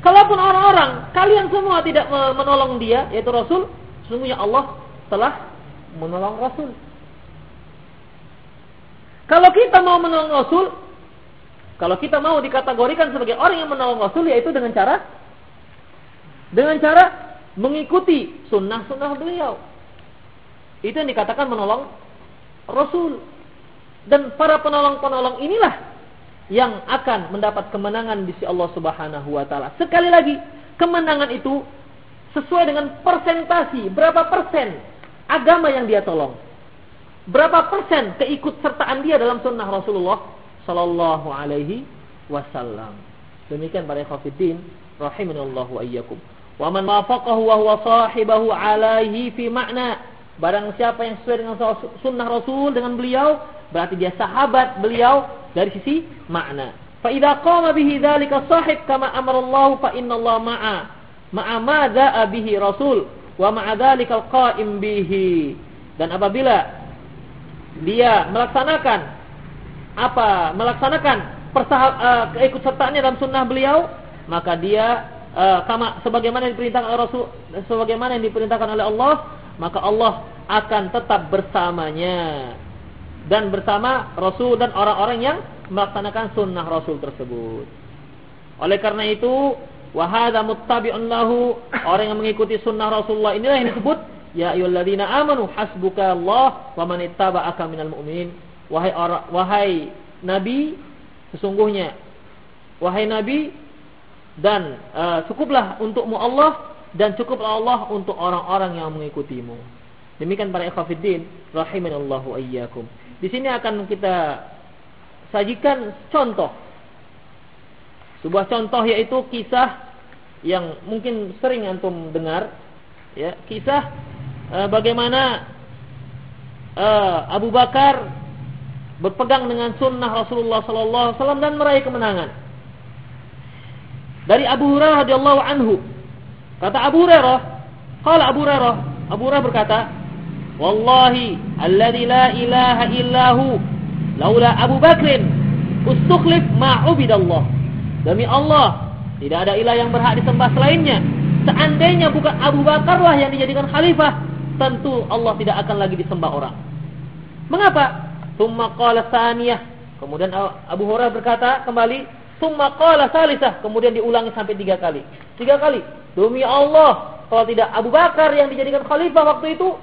Kalaupun orang-orang kalian semua tidak menolong dia yaitu Rasul, sesungguhnya Allah telah menolong Rasul. Kalau kita mau menolong Rasul, kalau kita mau dikategorikan sebagai orang yang menolong Rasul yaitu dengan cara dengan cara mengikuti sunnah-sunnah beliau. Itu yang dikatakan menolong Rasul. Dan para penolong-penolong inilah yang akan mendapat kemenangan di sisi Allah Subhanahu wa taala. Sekali lagi, kemenangan itu sesuai dengan persentasi, berapa persen agama yang dia tolong. Berapa persen keikut sertaan dia dalam sunnah Rasulullah sallallahu alaihi wasallam. Demikian para ikhwatiddin rahimanallahu wa iyyakum. Wa man wafaqahu wa huwa sahibahu alaihi fi makna. Barang siapa yang sesuai dengan sunnah Rasul dengan beliau, berarti dia sahabat beliau dari sisi makna. Fa idza qama bihi dzalika sahib kama amara Allah fa inna Allah ma'a ma'a ma da'a bihi Rasul wa ma'a dzalika al-qa'im bihi. Dan apabila dia melaksanakan apa melaksanakan persahab, uh, keikutsertaannya dalam sunnah beliau maka dia uh, kama sebagaimana yang diperintahkan oleh Rasul sebagaimana yang diperintahkan oleh Allah maka Allah akan tetap bersamanya dan bersama Rasul dan orang-orang yang melaksanakan sunnah Rasul tersebut oleh karena itu wahada muttabi'un lahu orang yang mengikuti sunnah Rasulullah inilah yang disebut Ya ayyuhalladzina amanu hasbuka Allah wa man ittaba'aka minal mu'minin. Wahai orang, wahai nabi, sesungguhnya wahai nabi dan uh, cukuplah untukmu Allah dan cukuplah Allah untuk orang-orang yang mengikutimu. Demikian para ikhwatiddin rahimanallahu ayyakum. Di sini akan kita sajikan contoh. Sebuah contoh yaitu kisah yang mungkin sering antum dengar ya, kisah uh, bagaimana uh, Abu Bakar berpegang dengan sunnah Rasulullah sallallahu alaihi wasallam dan meraih kemenangan. Dari Abu Hurairah radhiyallahu anhu. Kata Abu Hurairah, qala Abu Hurairah, Abu Hurairah berkata, "Wallahi alladzi la ilaha illahu laula Abu Bakrin ustukhlif ma ubidallah." Demi Allah, tidak ada ilah yang berhak disembah selainnya. Seandainya bukan Abu Bakar lah yang dijadikan khalifah, tentu Allah tidak akan lagi disembah orang. Mengapa? Tumma qala saniyah. Kemudian Abu Hurairah berkata kembali, Tumma qala salisah. Kemudian diulangi sampai tiga kali. Tiga kali. Demi Allah, kalau tidak Abu Bakar yang dijadikan khalifah waktu itu,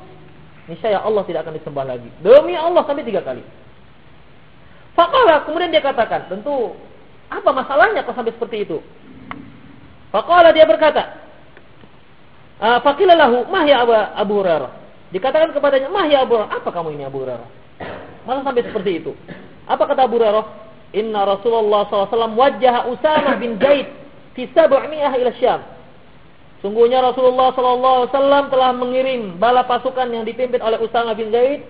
niscaya Allah tidak akan disembah lagi. Demi Allah sampai tiga kali. Faqala kemudian dia katakan, tentu apa masalahnya kok sampai seperti itu? Faqala dia berkata, Uh, Fakilalahu mah ya Abu, Hurairah. Dikatakan kepadanya, "Mah ya Abu apa kamu ini Abu Hurairah?" Masa sampai seperti itu? Apa kata Abu Hurairah? Inna Rasulullah SAW wajah Usama bin Zaid fi sab'mi'ah ila Syam. Sungguhnya Rasulullah SAW telah mengirim bala pasukan yang dipimpin oleh Usama bin Zaid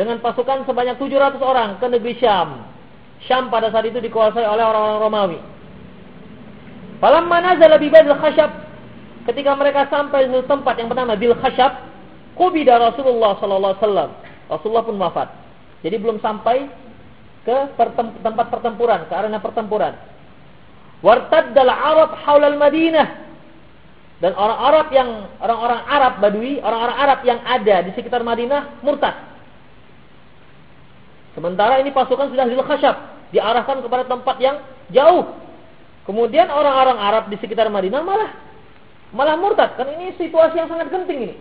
dengan pasukan sebanyak 700 orang ke negeri Syam. Syam pada saat itu dikuasai oleh orang-orang Romawi. Falamma nazala bi Badil Khashab ketika mereka sampai di tempat yang bernama Bil Khashab, kubida Rasulullah wasallam. Rasulullah pun wafat. Jadi belum sampai ke tempat pertempuran, ke arena pertempuran. Wartaddal Arab haulal Madinah. Dan orang Arab yang orang-orang Arab Badui, orang-orang Arab yang ada di sekitar Madinah murtad. Sementara ini pasukan sudah di Khashab, diarahkan kepada tempat yang jauh. Kemudian orang-orang Arab di sekitar Madinah malah malah murtad. Kan ini situasi yang sangat genting ini.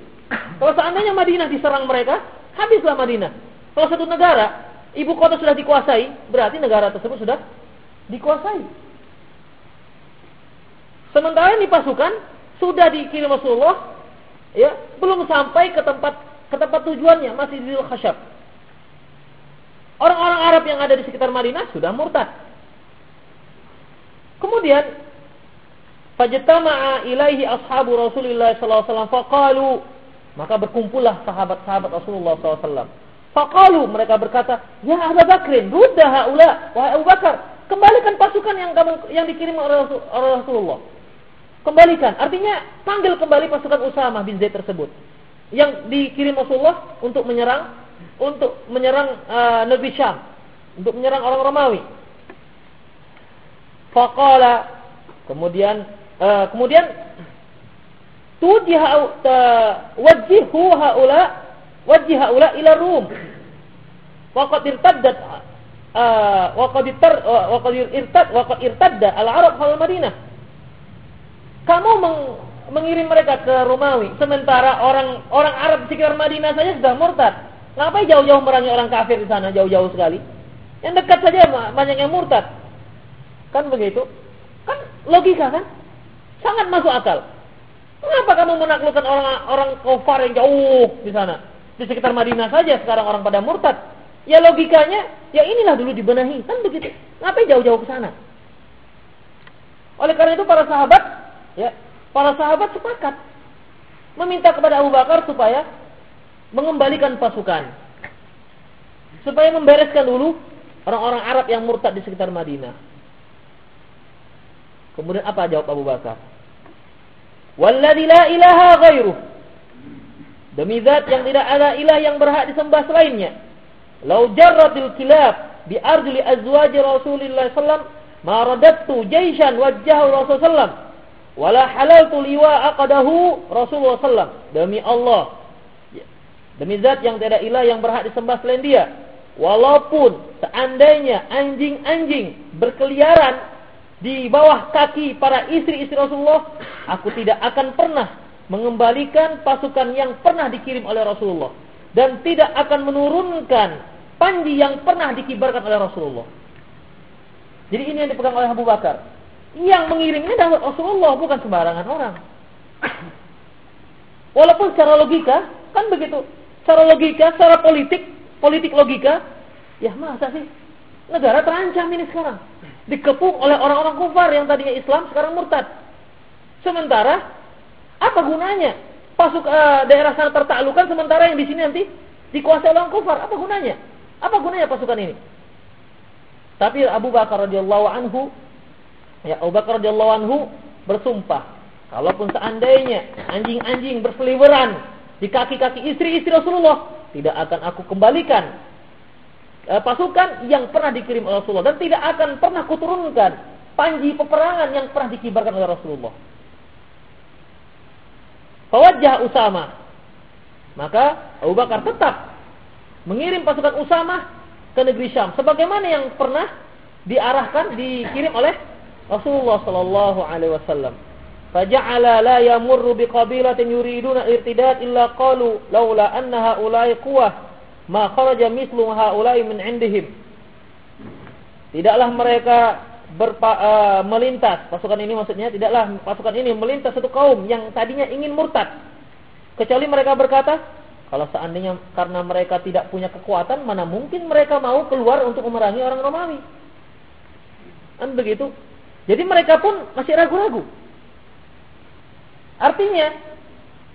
Kalau seandainya Madinah diserang mereka, habislah Madinah. Kalau satu negara, ibu kota sudah dikuasai, berarti negara tersebut sudah dikuasai. Sementara ini pasukan sudah dikirim Rasulullah, ya belum sampai ke tempat ke tempat tujuannya masih di Khashab. Orang-orang Arab yang ada di sekitar Madinah sudah murtad. Kemudian Fajtama'a ilaihi ashabu Rasulullah sallallahu alaihi wasallam maka berkumpullah sahabat-sahabat Rasulullah sallallahu alaihi wasallam. Mereka berkata, "Ya Abu Bakrin, rudda haula wahai Abu Bakar, kembalikan pasukan yang kamu yang dikirim oleh Rasulullah." Kembalikan, artinya panggil kembali pasukan Usamah bin Zaid tersebut. Yang dikirim Rasulullah untuk menyerang untuk menyerang uh, Nabi Syam, untuk menyerang orang Romawi. Faqala kemudian Eh, kemudian tujiha wajjihu haula wajjih haula ila rum. Wa qad irtaddat uh, wa qad irtar wa qad irtad wa qad irtadda al arab hal madinah kamu meng, mengirim mereka ke Romawi sementara orang orang Arab sekitar Madinah saja sudah murtad Ngapain jauh-jauh merangi orang kafir di sana, jauh-jauh sekali? Yang dekat saja banyak yang murtad. Kan begitu? Kan logika kan? Sangat masuk akal. Kenapa kamu menaklukkan orang orang kafir yang jauh di sana? Di sekitar Madinah saja sekarang orang pada murtad. Ya logikanya, ya inilah dulu dibenahi. Kan begitu. Ngapain jauh-jauh ke sana? Oleh karena itu para sahabat, ya, para sahabat sepakat meminta kepada Abu Bakar supaya mengembalikan pasukan. Supaya membereskan dulu orang-orang Arab yang murtad di sekitar Madinah. Kemudian apa jawab Abu Bakar? Walladzi la ilaha ghairuh. Demi zat yang tidak ada ilah yang berhak disembah selainnya. Lau jarratil kilab bi arjuli azwaji Rasulillah sallam ma radattu jaishan wajjahu Rasul sallam wala halaltu liwa aqadahu Rasulullah sallam. Demi Allah, Demi zat yang tidak ilah yang berhak disembah selain dia. Walaupun seandainya anjing-anjing berkeliaran di bawah kaki para istri-istri Rasulullah, aku tidak akan pernah mengembalikan pasukan yang pernah dikirim oleh Rasulullah dan tidak akan menurunkan panji yang pernah dikibarkan oleh Rasulullah. Jadi ini yang dipegang oleh Abu Bakar. Yang mengirimnya adalah Rasulullah bukan sembarangan orang. Walaupun secara logika kan begitu secara logika, secara politik, politik logika, ya masa sih negara terancam ini sekarang. Dikepung oleh orang-orang kufar yang tadinya Islam sekarang murtad. Sementara apa gunanya? Pasuk uh, daerah sana tertaklukan sementara yang di sini nanti dikuasai orang kufar. Apa gunanya? Apa gunanya pasukan ini? Tapi Abu Bakar radhiyallahu anhu ya Abu Bakar radhiyallahu anhu bersumpah, kalaupun seandainya anjing-anjing berseliweran di kaki-kaki istri-istri Rasulullah, tidak akan aku kembalikan e, pasukan yang pernah dikirim oleh Rasulullah dan tidak akan pernah kuturunkan panji peperangan yang pernah dikibarkan oleh Rasulullah. Fawajjah Usama. Maka Abu Bakar tetap mengirim pasukan Usama ke negeri Syam sebagaimana yang pernah diarahkan dikirim oleh Rasulullah sallallahu alaihi wasallam. Faja'ala la yamurru biqabilatin yuriduna irtidad illa qalu laula anna haula'i quwah ma kharaja mislu haula'i min indihim. Tidaklah mereka berpa, uh, melintas pasukan ini maksudnya tidaklah pasukan ini melintas satu kaum yang tadinya ingin murtad kecuali mereka berkata kalau seandainya karena mereka tidak punya kekuatan mana mungkin mereka mau keluar untuk memerangi orang Romawi kan begitu jadi mereka pun masih ragu-ragu Artinya,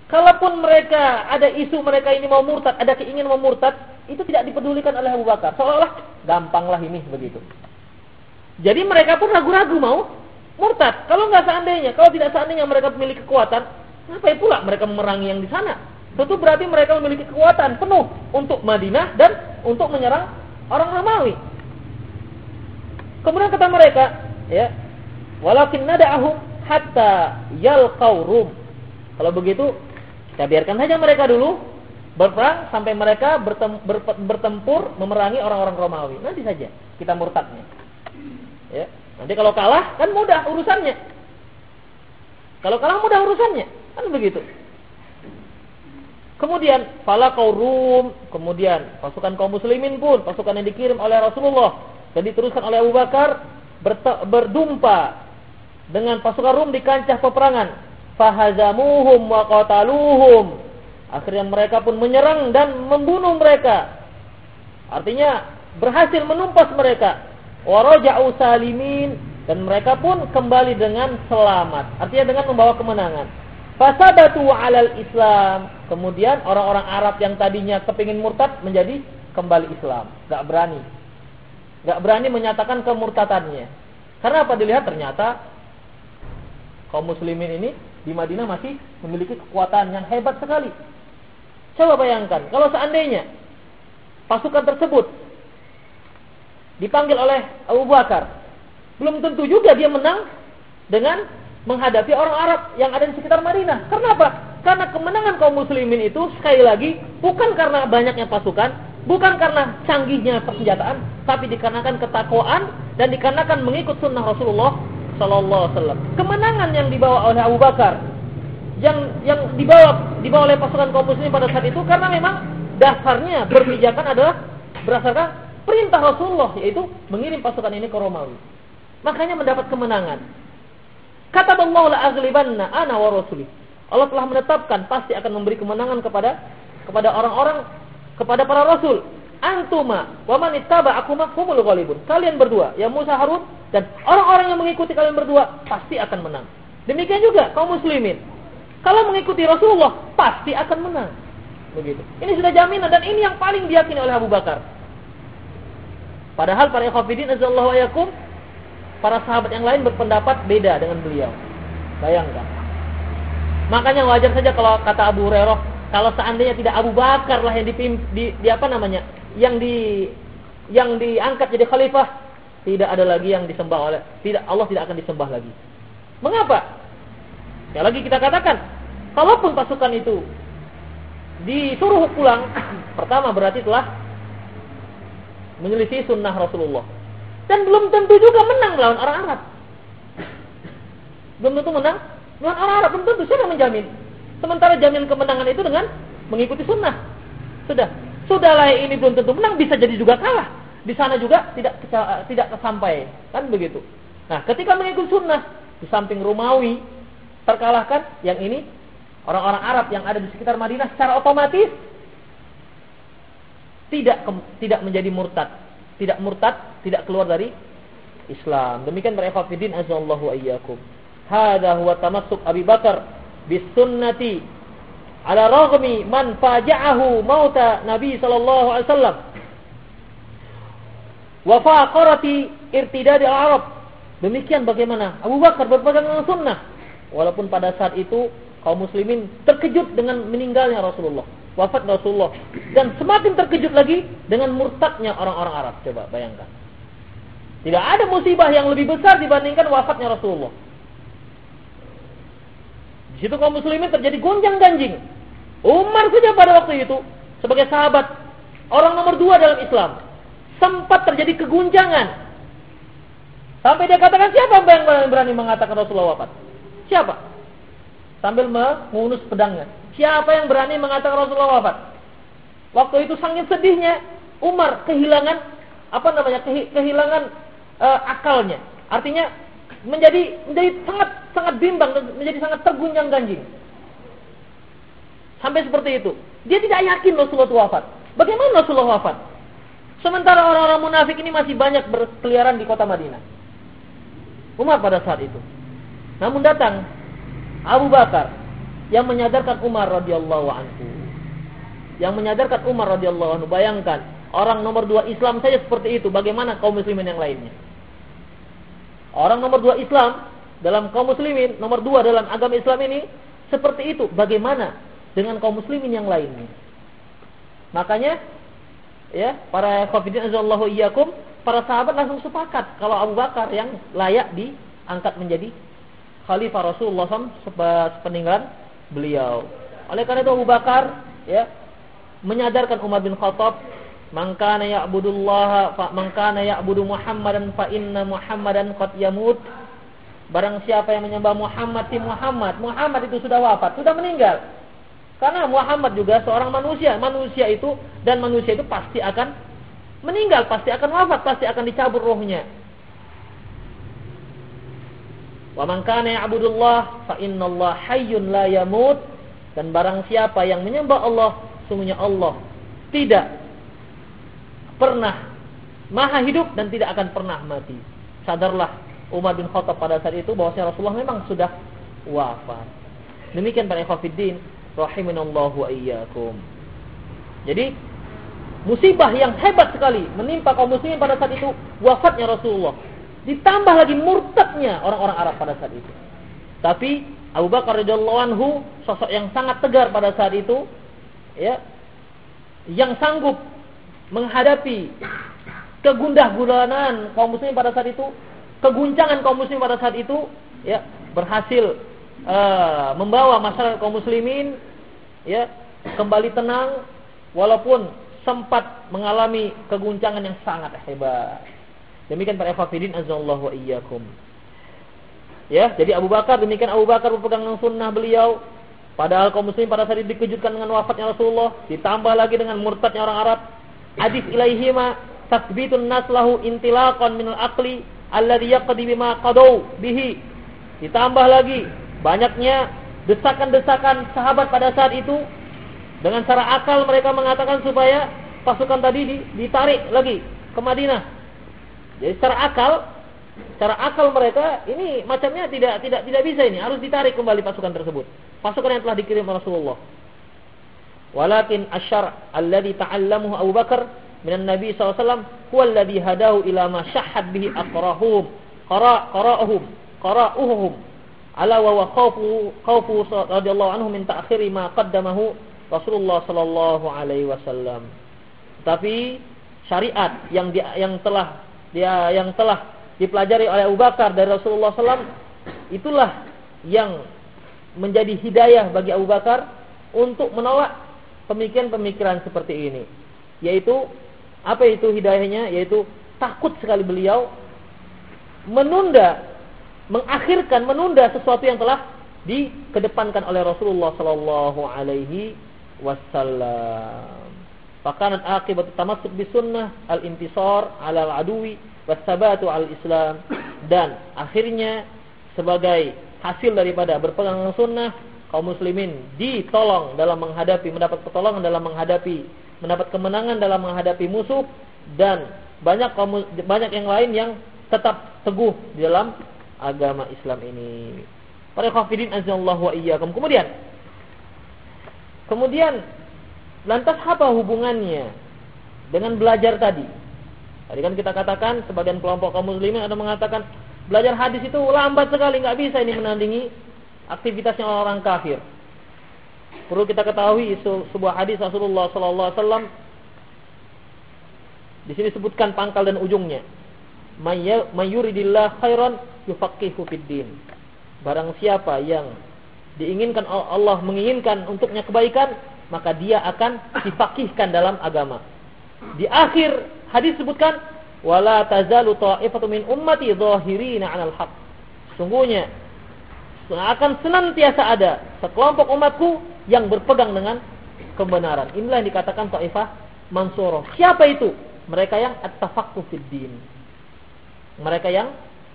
kalaupun mereka ada isu mereka ini mau murtad, ada keinginan mau murtad, itu tidak dipedulikan oleh Abu Bakar. Seolah-olah gampanglah ini begitu. Jadi mereka pun ragu-ragu mau murtad. Kalau nggak seandainya, kalau tidak seandainya mereka memiliki kekuatan, ngapain pula mereka memerangi yang di sana? Tentu berarti mereka memiliki kekuatan penuh untuk Madinah dan untuk menyerang orang Romawi. Kemudian kata mereka, ya, walakin nada'ahum hatta yalqau rum. Kalau begitu, kita biarkan saja mereka dulu berperang sampai mereka bertem, ber, bertempur memerangi orang-orang Romawi. Nanti saja kita murtadnya. Ya. Nanti kalau kalah kan mudah urusannya. Kalau kalah mudah urusannya, kan begitu. Kemudian fala rum, kemudian pasukan kaum muslimin pun pasukan yang dikirim oleh Rasulullah dan diteruskan oleh Abu Bakar berdumpa dengan pasukan Rum di kancah peperangan. Fahazamuhum wa qataluhum. Akhirnya mereka pun menyerang dan membunuh mereka. Artinya berhasil menumpas mereka. Waraja'u salimin dan mereka pun kembali dengan selamat. Artinya dengan membawa kemenangan. Fasabatu 'alal Islam. Kemudian orang-orang Arab yang tadinya kepingin murtad menjadi kembali Islam. Gak berani. Gak berani menyatakan kemurtadannya. Karena apa dilihat ternyata kaum muslimin ini di Madinah masih memiliki kekuatan yang hebat sekali. Coba bayangkan, kalau seandainya pasukan tersebut dipanggil oleh Abu Bakar, belum tentu juga dia menang dengan menghadapi orang Arab yang ada di sekitar Madinah. Kenapa? Karena kemenangan kaum muslimin itu sekali lagi bukan karena banyaknya pasukan, bukan karena canggihnya persenjataan, tapi dikarenakan ketakwaan dan dikarenakan mengikut sunnah Rasulullah Sallallahu Alaihi Wasallam. Kemenangan yang dibawa oleh Abu Bakar, yang yang dibawa dibawa oleh pasukan kaum muslimin pada saat itu karena memang dasarnya berpijakan adalah berdasarkan perintah Rasulullah yaitu mengirim pasukan ini ke Romawi. Makanya mendapat kemenangan. Kata Allah la aghlibanna ana wa. Allah telah menetapkan pasti akan memberi kemenangan kepada kepada orang-orang kepada para rasul. Antuma wa man ittaba'akuma humul ghalibun. Kalian berdua, ya Musa Harun dan orang-orang yang mengikuti kalian berdua pasti akan menang. Demikian juga kaum muslimin. Kalau mengikuti Rasulullah pasti akan menang. Begitu. Ini sudah jaminan dan ini yang paling diyakini oleh Abu Bakar. Padahal para ikhwafidin azallahu ayakum para sahabat yang lain berpendapat beda dengan beliau. Bayangkan. Makanya wajar saja kalau kata Abu Hurairah, kalau seandainya tidak Abu Bakar lah yang dipim, di, di apa namanya, yang di yang diangkat jadi khalifah, tidak ada lagi yang disembah oleh tidak Allah tidak akan disembah lagi. Mengapa? Ya lagi kita katakan, kalaupun pasukan itu disuruh pulang, pertama berarti telah menyelisih sunnah Rasulullah. Dan belum tentu juga menang melawan orang Arab. Belum tentu menang melawan orang Arab. Belum tentu. Siapa menjamin? Sementara jamin kemenangan itu dengan mengikuti sunnah. Sudah. Sudahlah ini belum tentu menang. Bisa jadi juga kalah. Di sana juga tidak tidak kesampai. Kan begitu. Nah ketika mengikuti sunnah. Di samping Romawi. Terkalahkan. Yang ini. Orang-orang Arab yang ada di sekitar Madinah. Secara otomatis. Tidak tidak menjadi murtad tidak murtad, tidak keluar dari Islam. Demikian para ikhwatiddin azallahu ayyakum. Hada huwa tamassuk Abi Bakar bis sunnati ala raghmi man faja'ahu mauta Nabi sallallahu alaihi wasallam. Wa faqarati irtidadi al-Arab. Demikian bagaimana Abu Bakar berpegang dengan sunnah walaupun pada saat itu kaum muslimin terkejut dengan meninggalnya Rasulullah wafat Rasulullah dan semakin terkejut lagi dengan murtadnya orang-orang Arab. Coba bayangkan. Tidak ada musibah yang lebih besar dibandingkan wafatnya Rasulullah. Situ kaum muslimin terjadi gonjang-ganjing. Umar saja pada waktu itu sebagai sahabat orang nomor dua dalam Islam sempat terjadi keguncangan. Sampai dia katakan siapa yang berani mengatakan Rasulullah wafat? Siapa? Sambil mengunus pedangnya. Siapa yang berani mengatakan Rasulullah wafat? Waktu itu sangat sedihnya Umar kehilangan apa namanya kehilangan uh, akalnya. Artinya menjadi menjadi sangat sangat bimbang menjadi sangat terguncang ganjing. Sampai seperti itu. Dia tidak yakin Rasulullah wafat. Bagaimana Rasulullah wafat? Sementara orang-orang munafik ini masih banyak berkeliaran di kota Madinah. Umar pada saat itu. Namun datang Abu Bakar yang menyadarkan Umar radhiyallahu anhu. Yang menyadarkan Umar radhiyallahu anhu. Bayangkan, orang nomor dua Islam saja seperti itu, bagaimana kaum muslimin yang lainnya? Orang nomor dua Islam dalam kaum muslimin, nomor dua dalam agama Islam ini seperti itu. Bagaimana dengan kaum muslimin yang lainnya? Makanya ya, para khafidin azallahu iyyakum, para sahabat langsung sepakat kalau Abu Bakar yang layak diangkat menjadi khalifah Rasulullah SAW sepeninggalan beliau. Oleh karena itu Abu Bakar ya menyadarkan Umar bin Khattab, "Man kana ya'budullaha fa man kana ya'budu Muhammadan fa inna Muhammadan qad yamut." Barang siapa yang menyembah Muhammad si Muhammad, Muhammad itu sudah wafat, sudah meninggal. Karena Muhammad juga seorang manusia, manusia itu dan manusia itu pasti akan meninggal, pasti akan wafat, pasti akan dicabut rohnya. Wa man kana ya'budullah fa innallaha hayyun la yamut dan barang siapa yang menyembah Allah sungguhnya Allah tidak pernah maha hidup dan tidak akan pernah mati. Sadarlah Umar bin Khattab pada saat itu bahwa Rasulullah memang sudah wafat. Demikian para ikhwatiddin rahimanallahu wa iyyakum. Jadi musibah yang hebat sekali menimpa kaum muslimin pada saat itu wafatnya Rasulullah Ditambah lagi murtadnya orang-orang Arab pada saat itu. Tapi Abu Bakar radhiyallahu anhu sosok yang sangat tegar pada saat itu ya yang sanggup menghadapi kegundah gulanan kaum muslimin pada saat itu, keguncangan kaum muslimin pada saat itu ya berhasil uh, membawa masyarakat kaum muslimin ya kembali tenang walaupun sempat mengalami keguncangan yang sangat hebat. Demikian para hafidin azallahu wa iyyakum. Ya, jadi Abu Bakar demikian Abu Bakar berpegang dengan sunnah beliau Padahal kaum muslim pada saat itu dikejutkan dengan wafatnya Rasulullah, ditambah lagi dengan murtadnya orang Arab. Adif ilaihima tasbitun nas lahu intilaqan minal aqli alladhi yaqdi bima qadau bihi. Ditambah lagi banyaknya desakan-desakan sahabat pada saat itu dengan cara akal mereka mengatakan supaya pasukan tadi ditarik lagi ke Madinah. Jadi secara akal, secara akal mereka ini macamnya tidak tidak tidak bisa ini, harus ditarik kembali pasukan tersebut. Pasukan yang telah dikirim Rasulullah. Walakin asyar alladhi ta'allamuhu Abu Bakar minan Nabi SAW huwa alladhi hadahu ila ma syahad bihi aqrahum qara qara'uhum ala wa wa khawfu khawfu radhiyallahu anhu min ta'khiri ma qaddamahu Rasulullah sallallahu alaihi wasallam. Tapi syariat yang di, yang telah dia yang telah dipelajari oleh Abu Bakar dari Rasulullah SAW itulah yang menjadi hidayah bagi Abu Bakar untuk menolak pemikiran-pemikiran seperti ini. Yaitu apa itu hidayahnya? Yaitu takut sekali beliau menunda mengakhirkan menunda sesuatu yang telah dikedepankan oleh Rasulullah sallallahu alaihi wasallam. Fakanat akibat tamassuk bi sunnah al-intisar 'ala al-aduwi wasabatu al-islam. Dan akhirnya sebagai hasil daripada berpegang sunnah kaum muslimin ditolong dalam menghadapi mendapat pertolongan dalam menghadapi mendapat kemenangan dalam menghadapi musuh dan banyak kaum banyak yang lain yang tetap teguh di dalam agama Islam ini. Para khafidin azallahu wa iyyakum. Kemudian kemudian Lantas apa hubungannya dengan belajar tadi? Tadi kan kita katakan sebagian kelompok kaum muslimin ada mengatakan belajar hadis itu lambat sekali, nggak bisa ini menandingi aktivitasnya orang kafir. Perlu kita ketahui sebuah hadis Rasulullah sallallahu alaihi wasallam di sini sebutkan pangkal dan ujungnya. Mayuridillah khairan yufaqihu fid din. Barang siapa yang diinginkan Allah menginginkan untuknya kebaikan, maka dia akan difakihkan dalam agama. Di akhir hadis sebutkan wala tazalu ta'ifatu min ummati dhahirina 'alal haq. Sungguhnya akan senantiasa ada sekelompok umatku yang berpegang dengan kebenaran. Inilah yang dikatakan ta'ifah mansuro. Siapa itu? Mereka yang at-tafaqquh fid. Mereka yang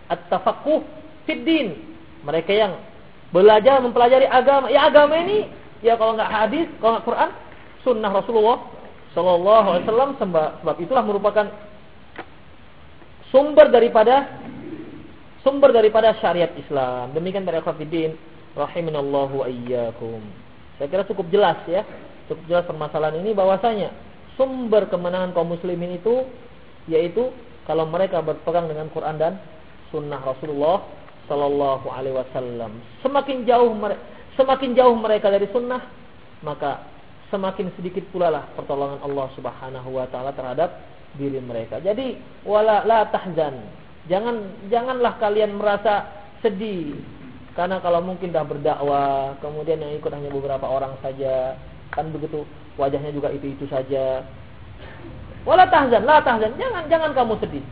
at-tafaqquh fid. Mereka yang belajar mempelajari agama. Ya agama ini Ya kalau nggak hadis, kalau nggak Quran, sunnah Rasulullah Shallallahu Alaihi Wasallam sebab itulah merupakan sumber daripada sumber daripada syariat Islam. Demikian para kafirin rahiminallahu ayyakum. Saya kira cukup jelas ya, cukup jelas permasalahan ini bahwasanya sumber kemenangan kaum muslimin itu yaitu kalau mereka berpegang dengan Quran dan sunnah Rasulullah Shallallahu Alaihi Wasallam. Semakin jauh Semakin jauh mereka dari sunnah, maka semakin sedikit pula lah pertolongan Allah Subhanahu wa taala terhadap diri mereka. Jadi wala la tahzan. Jangan janganlah kalian merasa sedih karena kalau mungkin dah berdakwah, kemudian yang ikut hanya beberapa orang saja, kan begitu wajahnya juga itu-itu saja. Wala tahzan, la tahzan. Jangan jangan kamu sedih.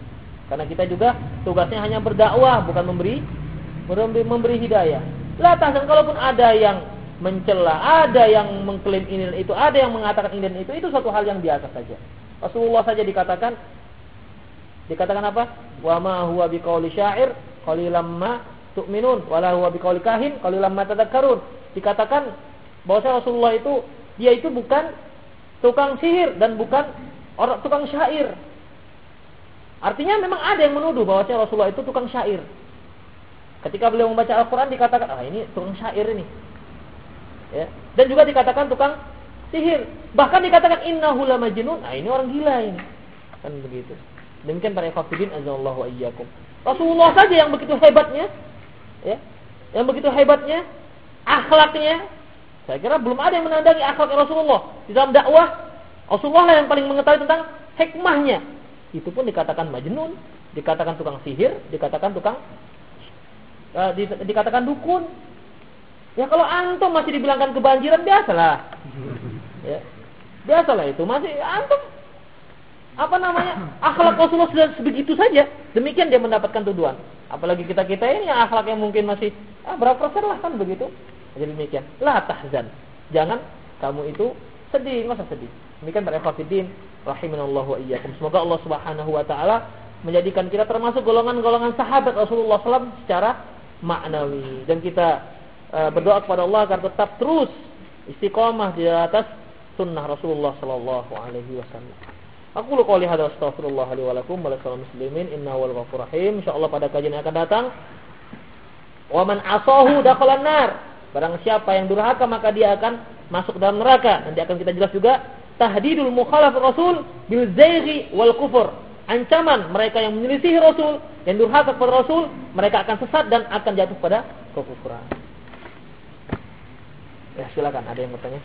Karena kita juga tugasnya hanya berdakwah, bukan memberi memberi, memberi hidayah. La tahzan kalaupun ada yang mencela, ada yang mengklaim ini dan itu, ada yang mengatakan ini dan itu, itu satu hal yang biasa saja. Rasulullah saja dikatakan dikatakan apa? Wa ma huwa biqauli syair qalilam ma tu'minun wa la huwa biqauli kahin qalilam ma tadhakkarun. Dikatakan bahwa Rasulullah itu dia itu bukan tukang sihir dan bukan orang tukang syair. Artinya memang ada yang menuduh bahwa Rasulullah itu tukang syair. Ketika beliau membaca Al-Quran dikatakan, ah ini tukang syair ini. Ya. Dan juga dikatakan tukang sihir. Bahkan dikatakan innahu lamajnun. Ah ini orang gila ini. Kan begitu. Demikian para ikhwatiddin azallahu. Rasulullah saja yang begitu hebatnya, ya. Yang begitu hebatnya akhlaknya. Saya kira belum ada yang menandangi akhlak Rasulullah di dalam dakwah. Rasulullah lah yang paling mengetahui tentang hikmahnya. Itu pun dikatakan majnun, dikatakan tukang sihir, dikatakan tukang uh, di, dikatakan dukun. Ya kalau antum masih dibilangkan kebanjiran biasalah. Ya. Biasalah itu masih antum apa namanya akhlak Rasulullah sudah sebegitu saja demikian dia mendapatkan tuduhan apalagi kita kita ini yang akhlak yang mungkin masih ah, berapa persen lah kan begitu Jadi demikian. La tahzan. Jangan kamu itu sedih, usah sedih. Demikian para ikhwatiddin rahimanallahu wa iyyakum. Semoga Allah Subhanahu wa taala menjadikan kita termasuk golongan-golongan sahabat Rasulullah SAW secara maknawi dan kita uh, berdoa kepada Allah agar tetap terus istiqomah di atas sunnah Rasulullah sallallahu alaihi wasallam. Aku lu qouli hadza astaghfirullah li wa lakum wa muslimin innahu wal ghafur rahim. Insyaallah pada kajian yang akan datang wa man asahu dakhalan nar. Barang siapa yang durhaka maka dia akan masuk dalam neraka. Nanti akan kita jelas juga tahdidul mukhalaf rasul bil zaighi wal kufur. Ancaman mereka yang menyelisihi Rasul dan durhaka kepada Rasul, mereka akan sesat dan akan jatuh pada kekufuran. Ya, silakan ada yang bertanya.